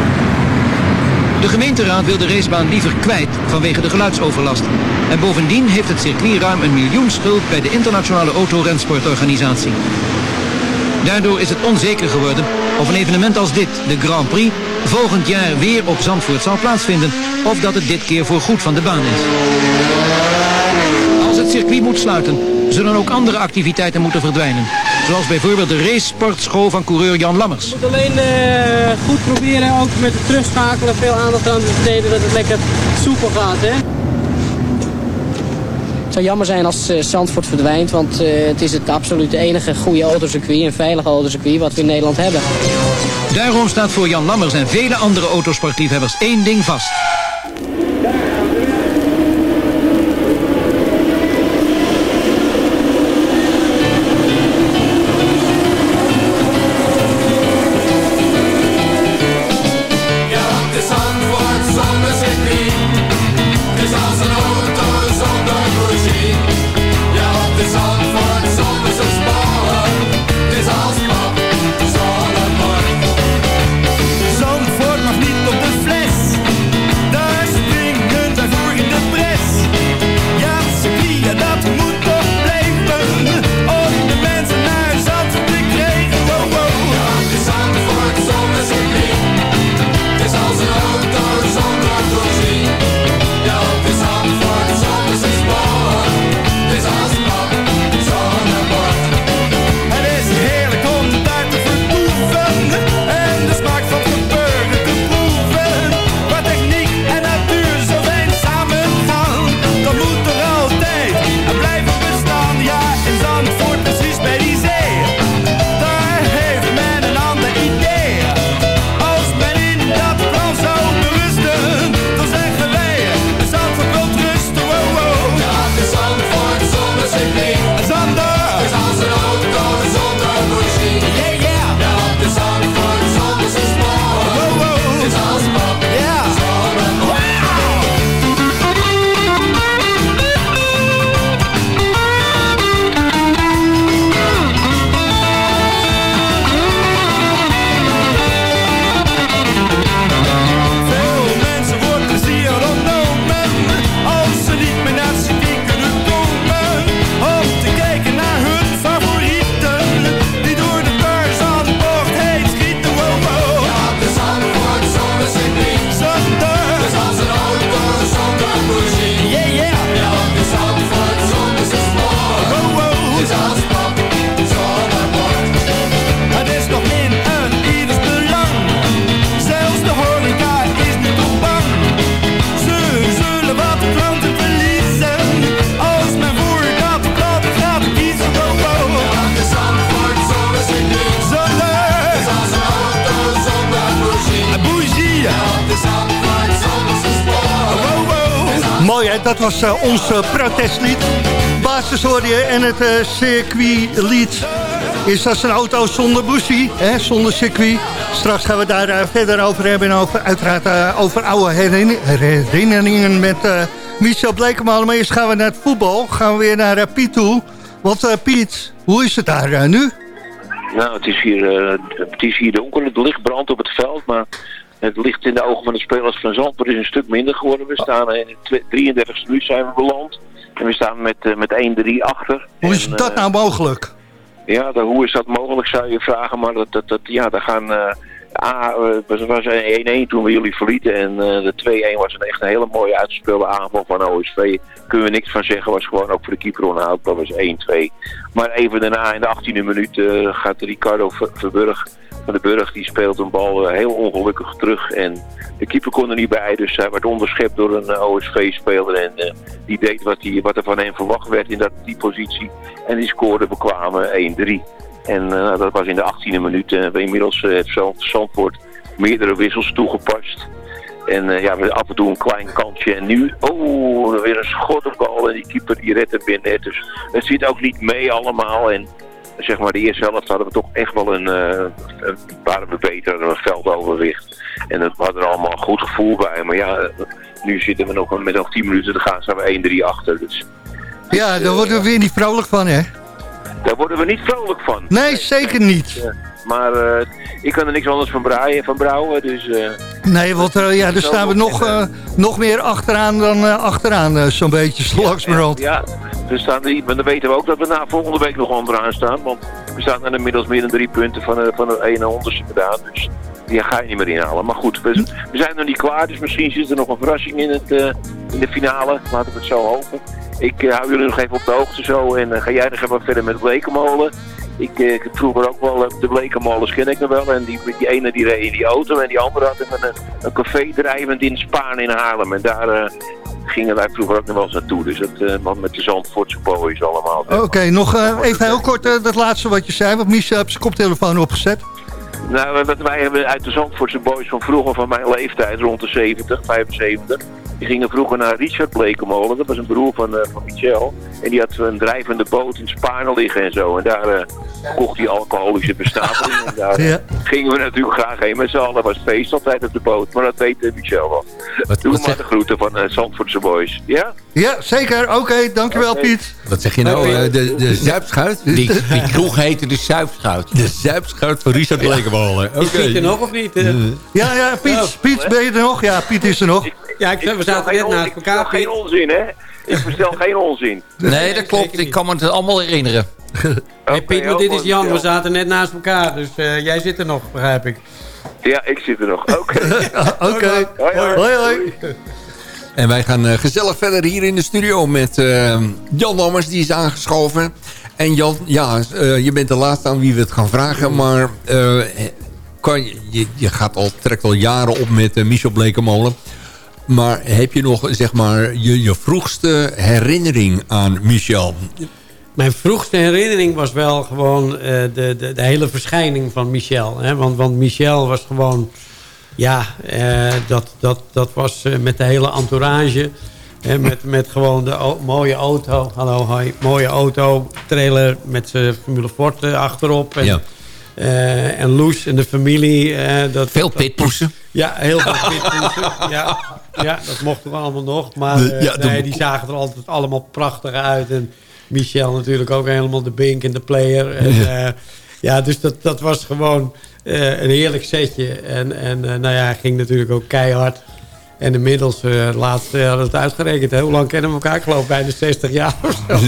De gemeenteraad wil de racebaan liever kwijt vanwege de geluidsoverlast. En bovendien heeft het circuit ruim een miljoen schuld bij de internationale autorensportorganisatie. Daardoor is het onzeker geworden of een evenement als dit, de Grand Prix, volgend jaar weer op Zandvoort zal plaatsvinden. Of dat het dit keer voor goed van de baan is. Als het circuit moet sluiten, zullen ook andere activiteiten moeten verdwijnen. Zoals bijvoorbeeld de racesportschool van coureur Jan Lammers. moet alleen eh, goed proberen, ook met het terugschakelen, veel aandacht aan te besteden dat het lekker soepel gaat. Hè? Zou jammer zijn als eh, Zandvoort verdwijnt, want eh, het is het absoluut enige goede autocircuit, een veilige autocircuit wat we in Nederland hebben. Daarom staat voor Jan Lammers en vele andere autosportliefhebbers één ding vast. En het eh, circuitlied is dat een auto zonder busie, hè? zonder circuit. Straks gaan we daar eh, verder over hebben en over, uiteraard eh, over oude herinner- herinneringen met Michel Blekeman. Maar eerst gaan we naar het voetbal, gaan we weer naar Piet toe. Want Piet, hoe is het daar nu? Nou, het is, hier, het is hier donker. Het licht brandt op het veld, maar het licht in de ogen van de spelers van Zandvoort is een stuk minder geworden. We staan in de 33e minuut zijn we beland. En we staan met, eh, met 1-3 achter. Hoe is En, dat eh, nou mogelijk? Ja, dan, hoe is dat mogelijk zou je vragen. Maar dat, dat, dat, ja, daar gaan... eh A, het was 1-1 toen we jullie verlieten. En eh, de 2-1 was een echt een hele mooie uitgespeelde aanval van OSV. Kunnen we niks van zeggen. Was gewoon ook voor de keeper onhoudbaar. was 1-2. Maar even daarna in de 18e minuut eh, gaat Ricardo Ver- Verburg de Burg. Die speelt een bal eh, heel ongelukkig terug. En de keeper kon er niet bij. Dus hij werd onderschept door een eh, OSV-speler. En eh, die deed wat, die, wat er van hem verwacht werd in dat, die positie. En die scoorde bekwame 1-3. En dat was in de 18e minuut. En inmiddels heeft Zand- Zandvoort meerdere wissels toegepast. En ja, af en toe een klein kansje. En nu, oh, weer een schot op goal. En die keeper die redt het binnen. Dus het zit ook niet mee allemaal. En zeg maar, de eerste helft hadden we toch echt wel een, eh, waren we beter, een veldoverwicht. En dat we hadden er allemaal een goed gevoel bij. Maar ja, eh, nu zitten we nog met nog 10 minuten te gaan, staan we 1-3 achter. Dus Ja, daar worden we weer niet vrolijk van, hè? daar worden we niet vrolijk van. Nee, zeker niet. Maar eh, ik kan er niks anders van, braaien, van brouwen, dus... eh, Nee, want eh, ja, er staan we nog, nog meer achteraan dan achteraan, zo'n beetje, zo langzamerhand. Ja, we staan er, maar dan weten we ook dat we na volgende week nog onderaan staan. Want we staan er inmiddels meer dan drie punten van, de- van het ene onderste gedaan. Dus die ga je niet meer inhalen. Maar goed, we, we zijn nog niet klaar. Dus misschien zit er nog een verrassing in, het, in de finale. Laten we het zo hopen. Ik hou jullie nog even op de hoogte zo. En ga jij nog even verder met Blekenmolen. Ik, eh, ik vroeger ook wel, eh, de Blekenmolens ken ik nog wel. En die, die ene die reed in die auto. En die andere had een, een café drijvend in Spaan in Haarlem. En daar... eh, gingen wij vroeger ook nog wel eens naartoe. Dus dat man met de Zandvoortse boys allemaal. Oké, nog even heel kort dat laatste wat je zei. Want Michel heeft zijn koptelefoon opgezet. Nou, wat wij hebben uit de Zandvoortse boys van vroeger, van mijn leeftijd, rond de 70, 75. Die gingen vroeger naar Richard Blekemolen, dat was een broer van, eh, van Michel. En die had een drijvende boot in Spaarne liggen en zo. En daar eh, kocht hij alcoholische bestapeling. en daar eh, Ja. gingen we natuurlijk graag heen met z'n allen. was feest altijd op de boot, maar dat weet Michel wel. Doe maar de groeten van de Zandvoortse boys. Ja? Ja, zeker. Oké, dankjewel Piet. Wat zeg je nou? De, de zuipschuit? Die, die kroeg heette de Zuipschuit. De zuipschuit van Richard Blekenmolen. Oké. Is Piet er nog of niet? Ja, ja, Piet, Piet, ben je er nog? Ja, Piet is er nog. Ja, ik, zaten net naast ik elkaar. geen onzin, hè? Ik verstel geen onzin. Nee, dat klopt. Ik kan me het allemaal herinneren. Hey, Piet, maar dit is Jan. We zaten net naast elkaar. Dus eh, jij zit er nog, begrijp ik. Ja, ik zit er nog. Oké. Oké. Hoi, hoi. Hoi, hoi. En wij gaan eh, gezellig verder hier in de studio met eh, Jan Lammers, die is aangeschoven. En Jan, ja, eh, je bent de laatste aan wie we het gaan vragen, maar eh, kan je, je, je gaat al, trekt al jaren op met eh, Michel Blekemolen. Maar heb je nog, zeg maar, je, je vroegste herinnering aan Michel? Mijn vroegste herinnering was wel gewoon eh, de, de, de hele verschijning van Michel. Hè? Want, want Michel was gewoon... Ja, eh, dat, dat, dat was eh, met de hele entourage. Hè? Met, met gewoon de mooie auto. Hallo, hoi. Mooie auto. Trailer met zijn Formule Ford achterop. En, Ja. en Loes en de familie. dat, Veel pitpoesen. Ja, heel veel pitpoesen. ja, ja, dat mochten we allemaal nog. Maar De- eh, de- nee, die zagen er altijd allemaal prachtig uit. En Michel natuurlijk ook helemaal de bink en de player. En, Ja. ja. ja, dus dat, dat was gewoon eh, een heerlijk setje. En, en eh, nou ja, ging natuurlijk ook keihard. En inmiddels, eh laatst eh, hadden we het uitgerekend. Hè? Hoe lang kennen we elkaar? Ik geloof bijna 60 jaar of zo.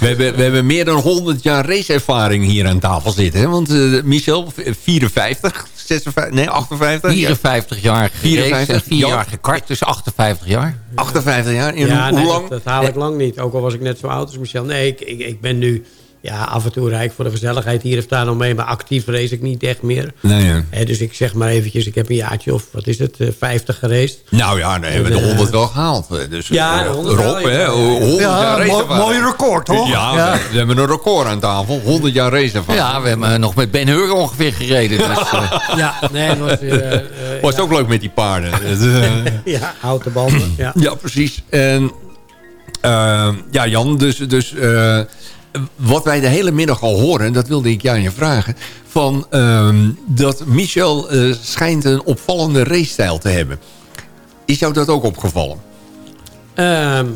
We hebben, we hebben meer dan 100 jaar raceervaring hier aan tafel zitten. Hè? Want eh, Michel, 54, 56, nee, 58. 54 jaar gereden 54, en 4 Jan? jaar gekart, dus 58 jaar. 58 jaar. En ja, hoe nee, lang? Dat, dat haal ik lang niet. Ook al was ik net zo oud als Michel. Nee, ik, ik, ik ben nu ja, af en toe rijk voor de gezelligheid hier of daar nog mee. Maar actief race ik niet echt meer. Nee, ja. Hè, dus ik zeg maar eventjes, ik heb een jaartje of wat is het, eh, 50 geraced. Nou ja, nee, we hebben de 100 wel gehaald. Dus, Ja, eh, de 100 wel, Rob, hè, ja. 100 Ja, jaar mooi, raceervaring. mooi record, toch? Ja, Ja. We, we hebben een record aan tafel. 100 jaar raceervaring. Ja, we hebben nog met Ben Hur ongeveer gereden. Dus, eh, Ja, nee, dat was weer... eh, eh, Was ook leuk met die paarden. Eh, ja, houten banden. Ja. ja, precies. En eh, ja, Jan, dus, dus eh, wat wij de hele middag al horen... dat wilde ik aan je vragen... Van, ehm, dat Michel eh, schijnt een opvallende racestijl te hebben. Is jou dat ook opgevallen? Ehm,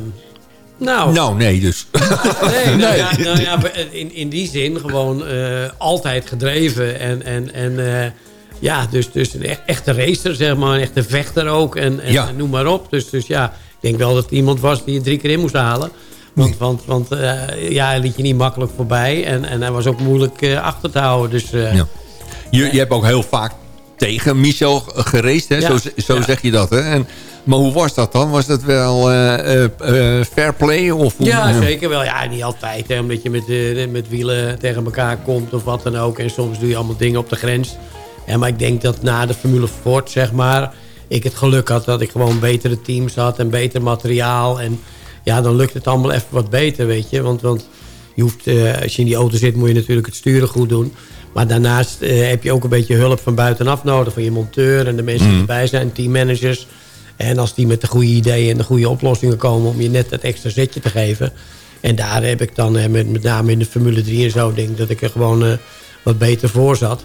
nou... Nou, nee dus. Nee, nou ja, nou ja, in, in die zin gewoon eh, altijd gedreven. En, en, en eh, ja, dus, dus een echt, echte racer, zeg maar. Een echte vechter ook. En, en, Ja. en noem maar op. Dus, dus ja, ik denk wel dat er iemand was die je drie keer in moest halen. Want, want, want eh, ja, hij liet je niet makkelijk voorbij. En, en hij was ook moeilijk eh, achter te houden. Dus eh, Ja. Je, je hebt ook heel vaak tegen Michel geraced, hè? Ja. Zo, zo Ja. zeg je dat. Hè? En, maar hoe was dat dan? Was dat wel fair play? Of hoe- Ja, zeker wel. Ja, niet altijd. Hè, omdat je met, met wielen tegen elkaar komt of wat dan ook. En soms doe je allemaal dingen op de grens. Ja, maar ik denk dat na de Formule Ford, zeg maar... ik het geluk had dat ik gewoon betere teams had en beter materiaal. En ja, dan lukt het allemaal even wat beter, weet je. Want, want je hoeft, eh, als je in die auto zit, moet je natuurlijk het sturen goed doen. Maar daarnaast eh, heb je ook een beetje hulp van buitenaf nodig. Van je monteur en de mensen die Mm. erbij zijn, teammanagers. En als die met de goede ideeën en de goede oplossingen komen... om je net dat extra zetje te geven. En daar heb ik dan, eh, met, met name in de Formule 3 en zo... denk dat ik er gewoon eh, wat beter voor zat.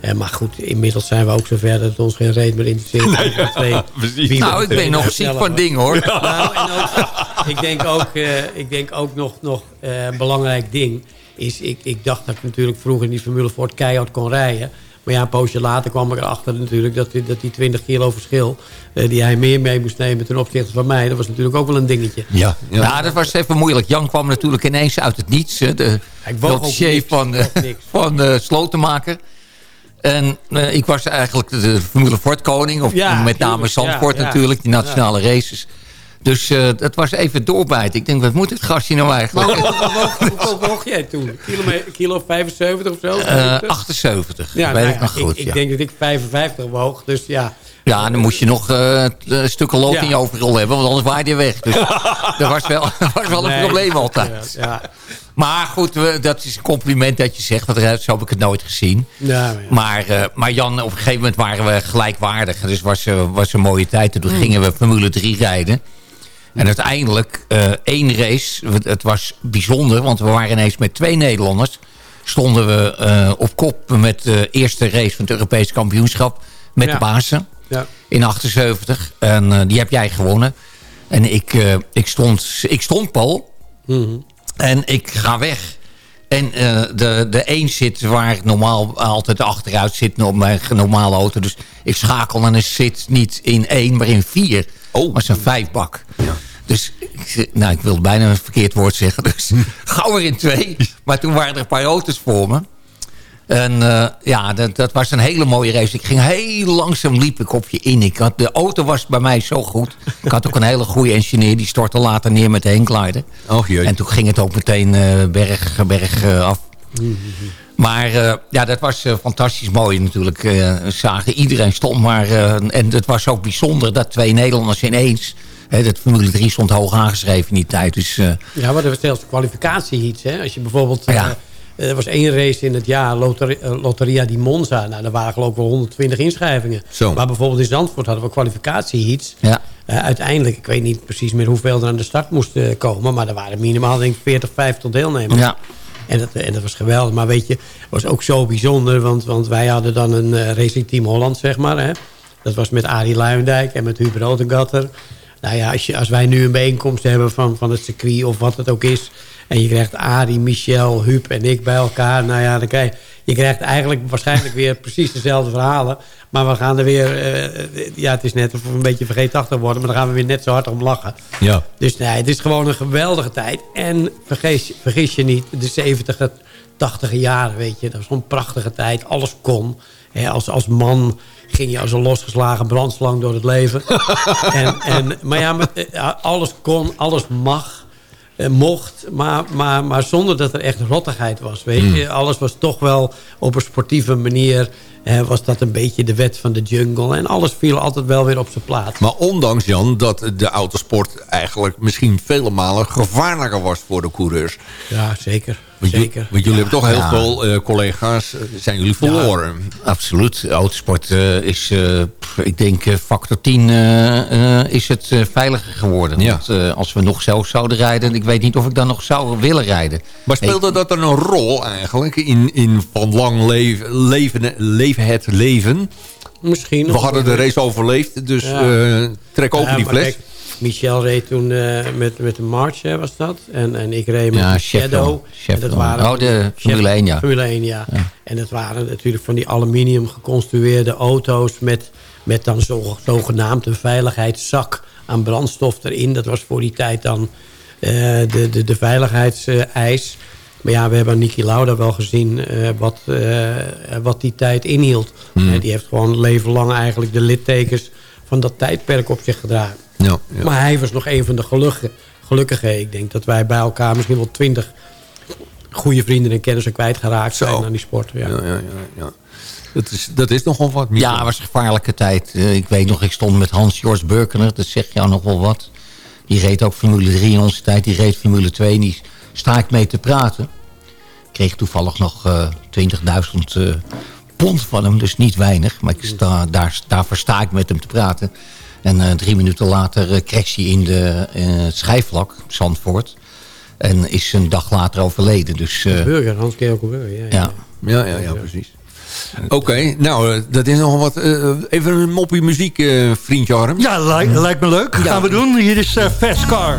Eh, maar goed, inmiddels zijn we ook zover dat het ons geen reet meer interesseert. Nee, ja, Twee precies. wielen Nou, ik ben nog ziek van dingen, hoor. Nou, en ook, ik denk ook, eh, ik denk ook nog, nog eh, een belangrijk ding... is ik, ik dacht dat ik natuurlijk vroeger in die Formule Ford keihard kon rijden... Maar ja, een poosje later kwam ik erachter natuurlijk dat die, dat die 20 kilo verschil... eh, die hij meer mee moest nemen ten opzichte van mij... dat was natuurlijk ook wel een dingetje. Ja, ja. Nou, dat was even moeilijk. Jan kwam natuurlijk ineens uit het niets. hè, De niks, van, eh, niks. van eh, Slotenmaker. En eh, ik was eigenlijk de Formule Ford koning. Of Ja, met name Zandvoort ja, ja. natuurlijk. Die nationale races. Dus eh dat was even doorbijten. Ik denk, wat moet het gastje nou eigenlijk? hoeveel woog, jij toen? Kilometer, kilo 75 of zo? Eh, 78, Ja, weet nou ik nog goed. Ik, ja. denk dat ik 55 woog, dus ja. Ja, dan moest je nog eh, een stuk lood Ja. in je overal hebben, want anders waaide je weg. Dus dat was wel, dat was wel een probleem altijd. Ja. Maar goed, dat is een compliment dat je zegt, want zo heb ik het nooit gezien. Ja, maar ja. Maar, eh, maar Jan, op een gegeven moment waren we gelijkwaardig. Dus was, eh, was een mooie tijd. En toen gingen we Formule 3 rijden. En uiteindelijk eh, één race. Het- was bijzonder, want we waren ineens met twee Nederlanders. Stonden we eh, op kop met de eerste race van het Europese kampioenschap. Met Ja. de bazen Ja. in 78. En eh, die heb jij gewonnen. En ik, ik, stond, ik stond Paul. En ik ga weg. En eh, de, de een zit waar ik normaal altijd achteruit zit op mijn normale auto. Dus ik schakel en ik zit niet in één, maar in vier. Oh. was een vijfbak. Dus ik, zeg- nou, ik wilde bijna een verkeerd woord zeggen. Dus gauw er in twee. Maar toen waren er een paar auto's voor me. En eh, ja, dat, dat was een hele mooie race. Ik ging heel langzaam liep ik op je in. Ik had, de auto was bij mij zo goed. Ik had ook een hele goede engineer. Die stortte later neer met de heenkleider. Oh, jee. En toen ging het ook meteen eh, berg, berg eh, af. Maar eh, ja, dat was fantastisch mooi natuurlijk. eh, zagen iedereen stond maar. eh, en het was ook bijzonder dat twee Nederlanders ineens... Hè, dat Formule 3 stond hoog aangeschreven in die tijd. Dus eh, Ja, maar er was zelfs kwalificatieheats. Hè? Als je bijvoorbeeld... Ja. Eh, er was één race in het jaar, Lotter- eh, Lotteria di Monza. Nou, daar waren geloof ik wel 120 inschrijvingen. Zo. Maar bijvoorbeeld in Zandvoort hadden we kwalificatieheats. ja. Eh, uiteindelijk, ik weet niet precies meer hoeveel er aan de start moesten komen. Maar er waren minimaal denk ik 40, 50 deelnemers. Ja. En dat, en dat was geweldig. Maar weet je, het was ook zo bijzonder. Want, want wij hadden dan een eh, Racing Team Holland, zeg maar. Hè? Dat was met Arie Luijendijk en met Hubert Otegatter. Nou ja, als, je, als wij nu een bijeenkomst hebben van, van het circuit of wat het ook is... en je krijgt Arie, Michel, Huub en ik bij elkaar... nou ja, dan krijg je, je krijgt eigenlijk waarschijnlijk weer precies dezelfde verhalen... maar we gaan er weer... eh, ja, het is net of we een beetje vergeetachtig worden... maar dan gaan we weer net zo hard om lachen. Ja. Dus nee, het is gewoon een geweldige tijd. En vergis, vergis je niet, de 70 80 jaren, weet je. Dat was een prachtige tijd. Alles kon. Als, als man ging je als een losgeslagen brandslang door het leven. en, en, maar ja, maar, eh, alles kon, alles mag, mocht. Maar, maar, maar zonder dat er echt rottigheid was, weet je. Alles was toch wel op een sportieve manier eh, was dat een beetje de wet van de jungle. En alles viel altijd wel weer op zijn plaats. Maar ondanks, Jan, dat de autosport eigenlijk misschien vele malen gevaarlijker was voor de coureurs. Ja, zeker. Want, zeker. want jullie hebben toch heel Ja. veel eh, collega's, zijn jullie verloren. Absoluut. Autosport eh, is, eh, pff, ik denk, factor 10 eh, eh, is het eh, veiliger geworden. Ja. Want, eh, als we nog zelf zouden rijden, ik weet niet of ik dan nog zou willen rijden. Maar speelde dat dan een rol eigenlijk in, in van lang leven, leven, leven het leven? Misschien. We hadden de race overleefd, dus Ja. eh, trek open Ja, die fles. kijk, Michel reed toen eh, met, met de March, hè, was dat. En, en ik reed met Ja. Shadow. En dat waren Oh, de Formule 1, ja. Formule 1, ja. En dat waren natuurlijk van die aluminium geconstrueerde auto's... met, met dan zo, zogenaamd een veiligheidszak aan brandstof erin. Dat was voor die tijd dan eh, de, de, de veiligheidseis. Maar ja, we hebben aan Niki Lauda wel gezien eh, wat, eh, wat die tijd inhield. Hmm. Eh, die heeft gewoon leven lang eigenlijk de littekens van dat tijdperk op zich gedragen. Ja, ja. Maar hij was nog een van de gelukkigen. gelukkigen. Ik denk dat wij bij elkaar misschien wel twintig goede vrienden en kennissen kwijtgeraakt zijn aan die sport. Ja. Ja, ja, ja, ja. Dat, is, dat is nogal wat. Ja, het was een gevaarlijke tijd. Ik weet nog, ik stond met Hans-Jors Burkener. Dat zegt jou nog wel wat. Die reed ook Formule 3 in onze tijd. Die reed Formule 2. En die sta ik mee te praten. Ik kreeg toevallig nog eh 20.000 eh, pond van hem. Dus niet weinig. Maar ik sta, daar, daarvoor sta ik met hem te praten. En eh, drie minuten later eh, crasht hij in, de, in het schijfvlak, Zandvoort. En is een dag later overleden. Dus, eh, Burger, Hans Burger. Ja, ja. ja. Ja, ja, ja, precies. Oké, nou, dat is nogal wat. eh, even een moppie muziek, eh, vriendje Harm. Ja, lijkt, lijkt me leuk. Gaan we doen. Hier is eh, Fast Car.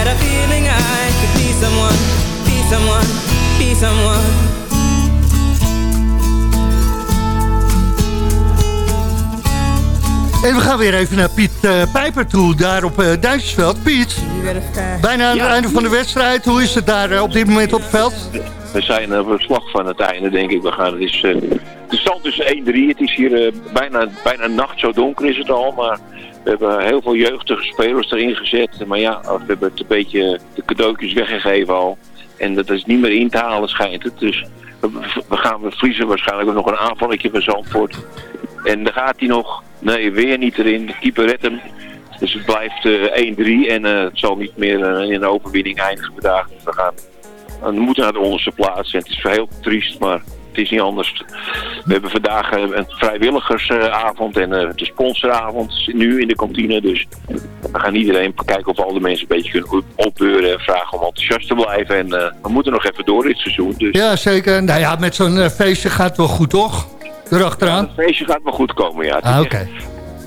Had a feeling I could be someone, be someone, be someone. En we gaan weer even naar Piet eh, Pijper toe, daar op eh Duitsersveld. Piet, bijna aan het einde van de wedstrijd. Hoe is het daar eh, op dit moment op het veld? We zijn op het slag van het einde, denk ik. We gaan, het is, de stand is 1-3. Het is hier bijna, bijna nacht, zo donker is het al. Maar we hebben heel veel jeugdige spelers erin gezet. Maar ja, we hebben het een beetje de cadeautjes weggegeven al. En dat is niet meer in te halen, schijnt het. Dus we, gaan we vriezen waarschijnlijk nog een aanvalletje van Zandvoort. En dan gaat hij nog. Nee, weer niet erin. De keeper redt hem. Dus het blijft eh 1-3 en eh, het zal niet meer eh, in een overwinning eindigen vandaag. Dus we gaan we moeten naar de onderste plaats. En het is heel triest, maar is niet anders. We hebben vandaag eh, een vrijwilligersavond en eh, de sponsoravond nu in de kantine. Dus we gaan iedereen kijken of al de mensen een beetje kunnen opbeuren en vragen om enthousiast te blijven. En eh, we moeten nog even door dit seizoen. Dus Ja, zeker. Nou ja, met zo'n feestje gaat het wel goed, toch? Erachteraan. het feestje gaat wel goed komen, ja. Ah, oké.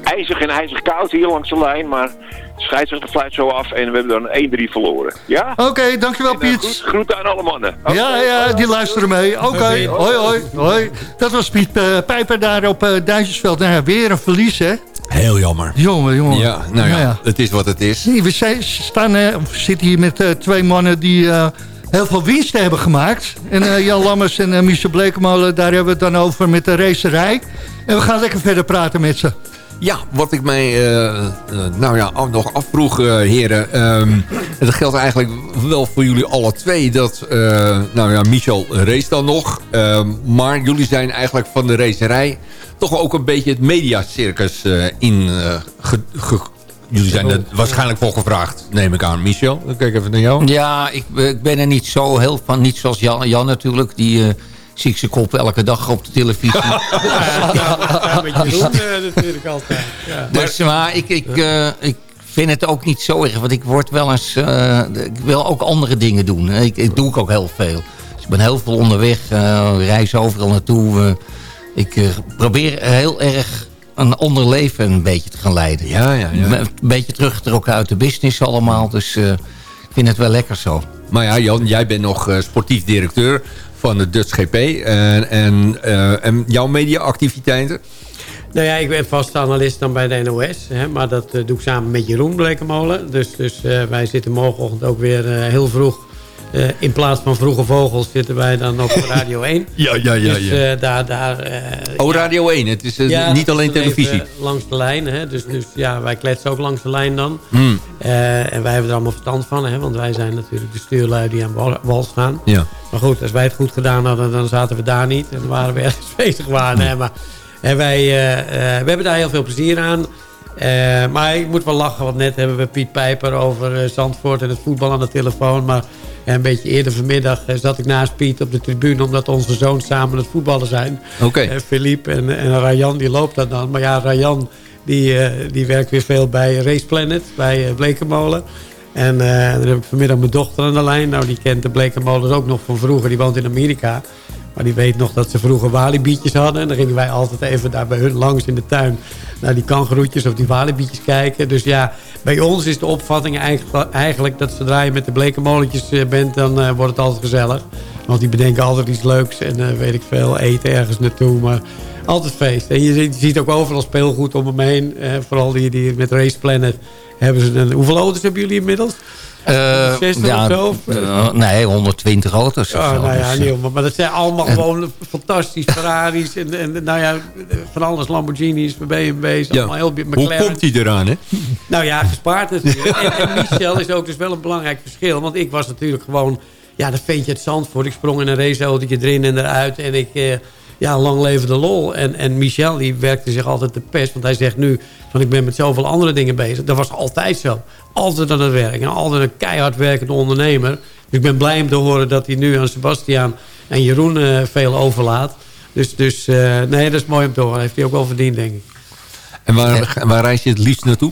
IJzig en ijzig koud hier langs de lijn, maar de scheidsrechter fluit zo af en we hebben dan 1-3 verloren. Ja? Oké, dankjewel eh, Piet. Groet, groeten aan alle mannen. Ja, ja, die luisteren mee. Oké, hoi, hoi, hoi. Dat was Piet eh, Pijper daar op eh Duitsersveld. Nou ja, weer een verlies, hè? Heel jammer. Jongen, jongen. Ja, nou ja, het is wat het is. Nee, we zijn, staan, eh, of zitten hier met eh, twee mannen die eh, heel veel winsten hebben gemaakt. En eh, Jan Lammers en eh, Michel Blekemolen, daar hebben we het dan over met de racerij. En we gaan lekker verder praten met ze. Ja, wat ik mij eh, eh, nou ja, nog afvroeg, eh, heren. en dat geldt eigenlijk wel voor jullie alle twee. Dat, nou ja, Michel race dan nog. ehm, maar jullie zijn eigenlijk van de racerij toch ook een beetje het mediacircus in Jullie zijn er waarschijnlijk voor gevraagd, neem ik aan. Michel, kijk even naar jou. Ja, ik, ik ben er niet zo heel van. Niet zoals Jan, Jan natuurlijk. Die zie ik zijn kop elke dag op de televisie. Ja, met Jeroen eh, natuurlijk altijd. Ja. Dus, maar ik, ik, eh, ik vind het ook niet zo erg. Want ik word wel eens... eh, ik wil ook andere dingen doen. Ik, ik doe ik ook heel veel. Dus ik ben heel veel onderweg. eh, reis overal naartoe. eh. ik eh, probeer heel erg een ander leven een beetje te gaan leiden. Ja, ja, ja. Een beetje teruggetrokken uit de business allemaal. Dus eh, ik vind het wel lekker zo. Maar ja, Jan, jij bent nog eh, sportief directeur van de Dutch GP. En, en, eh, en jouw mediaactiviteiten? Nou ja, ik ben vaste analist dan bij de NOS. Hè, maar dat eh, doe ik samen met Jeroen Blekemolen. Dus, dus eh, wij zitten morgenochtend ook weer eh, heel vroeg. Eh, in plaats van vroege vogels zitten wij dan op Radio 1. Ja, ja, ja, Dus ja. eh, daar... daar eh, Oh, Radio 1. Het is ja, niet alleen televisie. Langs de lijn, hè. Dus, dus ja, wij kletsen ook langs de lijn dan. Hmm. En wij hebben er allemaal verstand van, hè. Want wij zijn natuurlijk de stuurlui die aan wal, wal staan. Ja. Maar goed, als wij het goed gedaan hadden, dan zaten we daar niet. En dan waren we ergens bezig waren. Hè. Maar en wij we hebben daar heel veel plezier aan. Maar ik moet wel lachen, want net hebben we Piet Pijper over Zandvoort en het voetbal aan de telefoon. Maar een beetje eerder vanmiddag eh, zat ik naast Piet op de tribune... omdat onze zoons samen het voetballen zijn. Oké. Eh, Philippe en, en Rayan, die loopt dat dan. Maar ja, Rayan, die, eh, die werkt weer veel bij Race Planet, bij uh, Blekenmolen. En eh, dan heb ik vanmiddag mijn dochter aan de lijn. Nou, die kent de Blekenmolens ook nog van vroeger. Die woont in Amerika. Maar die weet nog dat ze vroeger walibietjes hadden. En dan gingen wij altijd even daar bij hun langs in de tuin... naar die kangeroetjes of die walibietjes kijken. Dus ja, bij ons is de opvatting eigenlijk, dat zodra je met de blekenmolentjes eh, bent... dan eh, wordt het altijd gezellig. Want die bedenken altijd iets leuks en eh, weet ik veel, eten ergens naartoe. Maar altijd feest. En je, ziet- ook overal speelgoed om hem heen. Vooral die, die met Race Planet hebben ze... Een, hoeveel auto's hebben jullie inmiddels? Eh, 60 ja, of zo? Of, eh, nee, 120 auto's. of Oh, zo. nou ja, Dus, niet eh, om, maar dat zijn allemaal gewoon fantastisch Ferraris. En, en nou ja, van alles Lamborghinis, BMW's. Allemaal heel Hoe McLaren. komt hij eraan, hè? Nou ja, gespaard natuurlijk. En, en Michel is ook dus wel een belangrijk verschil. Want ik was natuurlijk gewoon... Ja, dat ventje uit Zandvoort. Ik sprong in een raceautootje erin en eruit. En ik... eh, ja, lang leven de lol. En, en Michel die werkte zich altijd de pest. Want hij zegt nu... Van ik ben met zoveel andere dingen bezig. Dat was altijd zo. Altijd aan het werk. En altijd een keihard werkende ondernemer. Dus ik ben blij om te horen dat hij nu aan Sebastiaan en Jeroen eh, veel overlaat. Dus, dus eh, nee, dat is mooi om te horen. Heeft hij ook wel verdiend, denk ik. En waar, waar reis je het liefst naartoe?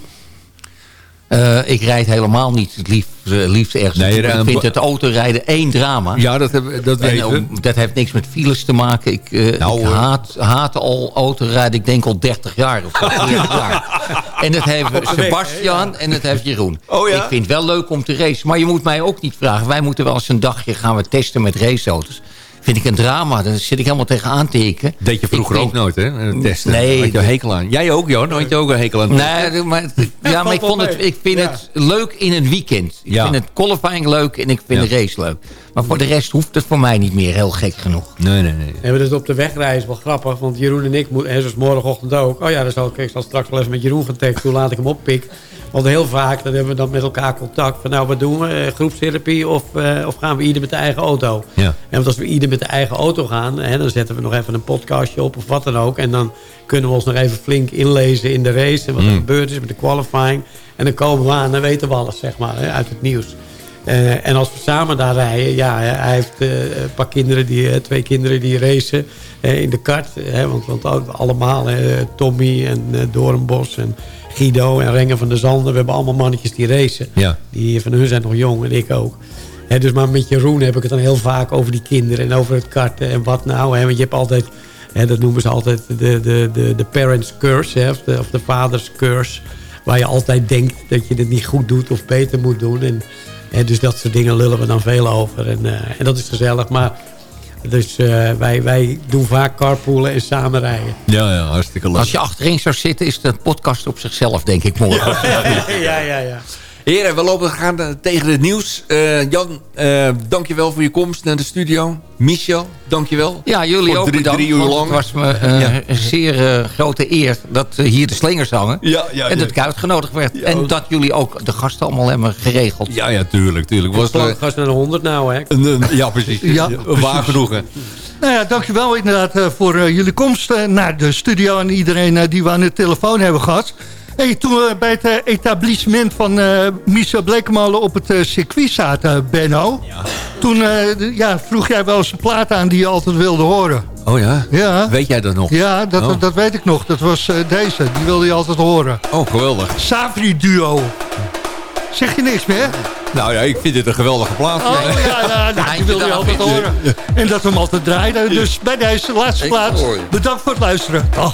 Eh, ik rijd helemaal niet het liefst, eh, liefst ergens. Nee, ik vind het autorijden één drama. Ja, dat, heb, dat En, weten we. ook, dat heeft niks met files te maken. Ik, Nou, ik hoor. haat, haat al autorijden, ik denk al 30 jaar of zo. 40 jaar. En dat heeft Sebastian en dat heeft Jeroen. Oh ja? Ik vind het wel leuk om te racen. Maar je moet mij ook niet vragen. Wij moeten wel eens een dagje gaan we testen met raceauto's. Vind ik een drama. Daar zit ik helemaal tegenaan te hikken. Deed je vroeger Ik ook nooit, hè? Testen. Nee, Had je hekel aan. Jij ook, Jan? Had je ook een hekel aan? Nee, maar, ja, maar ik, vond het, ik vind Ja. het leuk in een weekend. Ik Ja. vind het qualifying leuk en ik vind de race leuk. Maar voor de rest hoeft het voor mij niet meer heel gek genoeg. Nee, nee, nee. En we dus op de wegreis is wel grappig, want Jeroen en ik moeten, en zoals morgenochtend ook. Oh ja, dan zal ik, ik zal straks wel even met Jeroen gaan teksten, hoe laat ik hem oppik. Want heel vaak dan hebben we dan met elkaar contact van nou wat doen we, Eh, groepstherapie of, eh, of gaan we ieder met de eigen auto. Ja. En want als we ieder met de eigen auto gaan, hè, dan zetten we nog even een podcastje op of wat dan ook. En dan kunnen we ons nog even flink inlezen in de race en wat er Mm. gebeurd is met de qualifying. En dan komen we aan, dan weten we alles zeg maar hè, uit het nieuws. Eh, en als we samen daar rijden, ja, hij heeft eh, een paar kinderen, die, eh, twee kinderen die racen in de kart. hè, want, want allemaal, Tommy en eh, Doornbos en Guido en Renger van der Zanden. We hebben allemaal mannetjes die racen. Ja. Die van hun zijn nog jong en ik ook. Hè, dus maar met Jeroen heb ik het dan heel vaak over die kinderen en over het karten en wat nou. Hè, want je hebt altijd, hè, dat noemen ze altijd de, de, de, de parents curse, hè, of, de, of de vaders curse. Waar je altijd denkt dat je het niet goed doet of beter moet doen. En, hè, dus dat soort dingen lullen we dan veel over. En, eh, en dat is gezellig. Maar dus eh, wij, wij doen vaak carpoolen en samen rijden. Ja, ja, hartstikke leuk. Als je achterin zou zitten, is het een podcast op zichzelf, denk ik, morgen. ja, ja, ja. Heren, we lopen gaan tegen het nieuws. Eh, Jan, eh dankjewel voor je komst naar de studio. Michel, dankjewel. Ja, jullie Voor ook drie, bedankt. drie uur lang. Het was me eh, Ja. een zeer eh, grote eer dat hier de slingers hangen. Ja, ja, en ja. dat ik uitgenodigd werd. En dat jullie ook de gasten allemaal hebben geregeld. Ja, ja, tuurlijk. tuurlijk. Was, Was eh, gas naar de 100 nou, hè? een, een- ja, precies. Ja, Waar genoegen. Nou ja, dankjewel inderdaad voor jullie komst naar de studio... en iedereen die we aan de telefoon hebben gehad. Hey, toen we bij het eh, etablissement van eh Michel Blekemolen op het eh, circuit zaten, Benno... toen eh, de- ja, vroeg jij wel eens een plaat aan die je altijd wilde horen. Oh ja? Ja. Weet jij dat nog? Ja, dat, Oh. dat weet ik nog. Dat was eh, deze, die wilde je altijd horen. Oh, geweldig. Savri Duo. Zeg je niks meer? Nou ja, ik vind dit een geweldige plaat. Oh ja, ja nou, die wilde je altijd horen. En dat we hem altijd draaiden. Dus bij deze laatste plaats, bedankt voor het luisteren. Dag.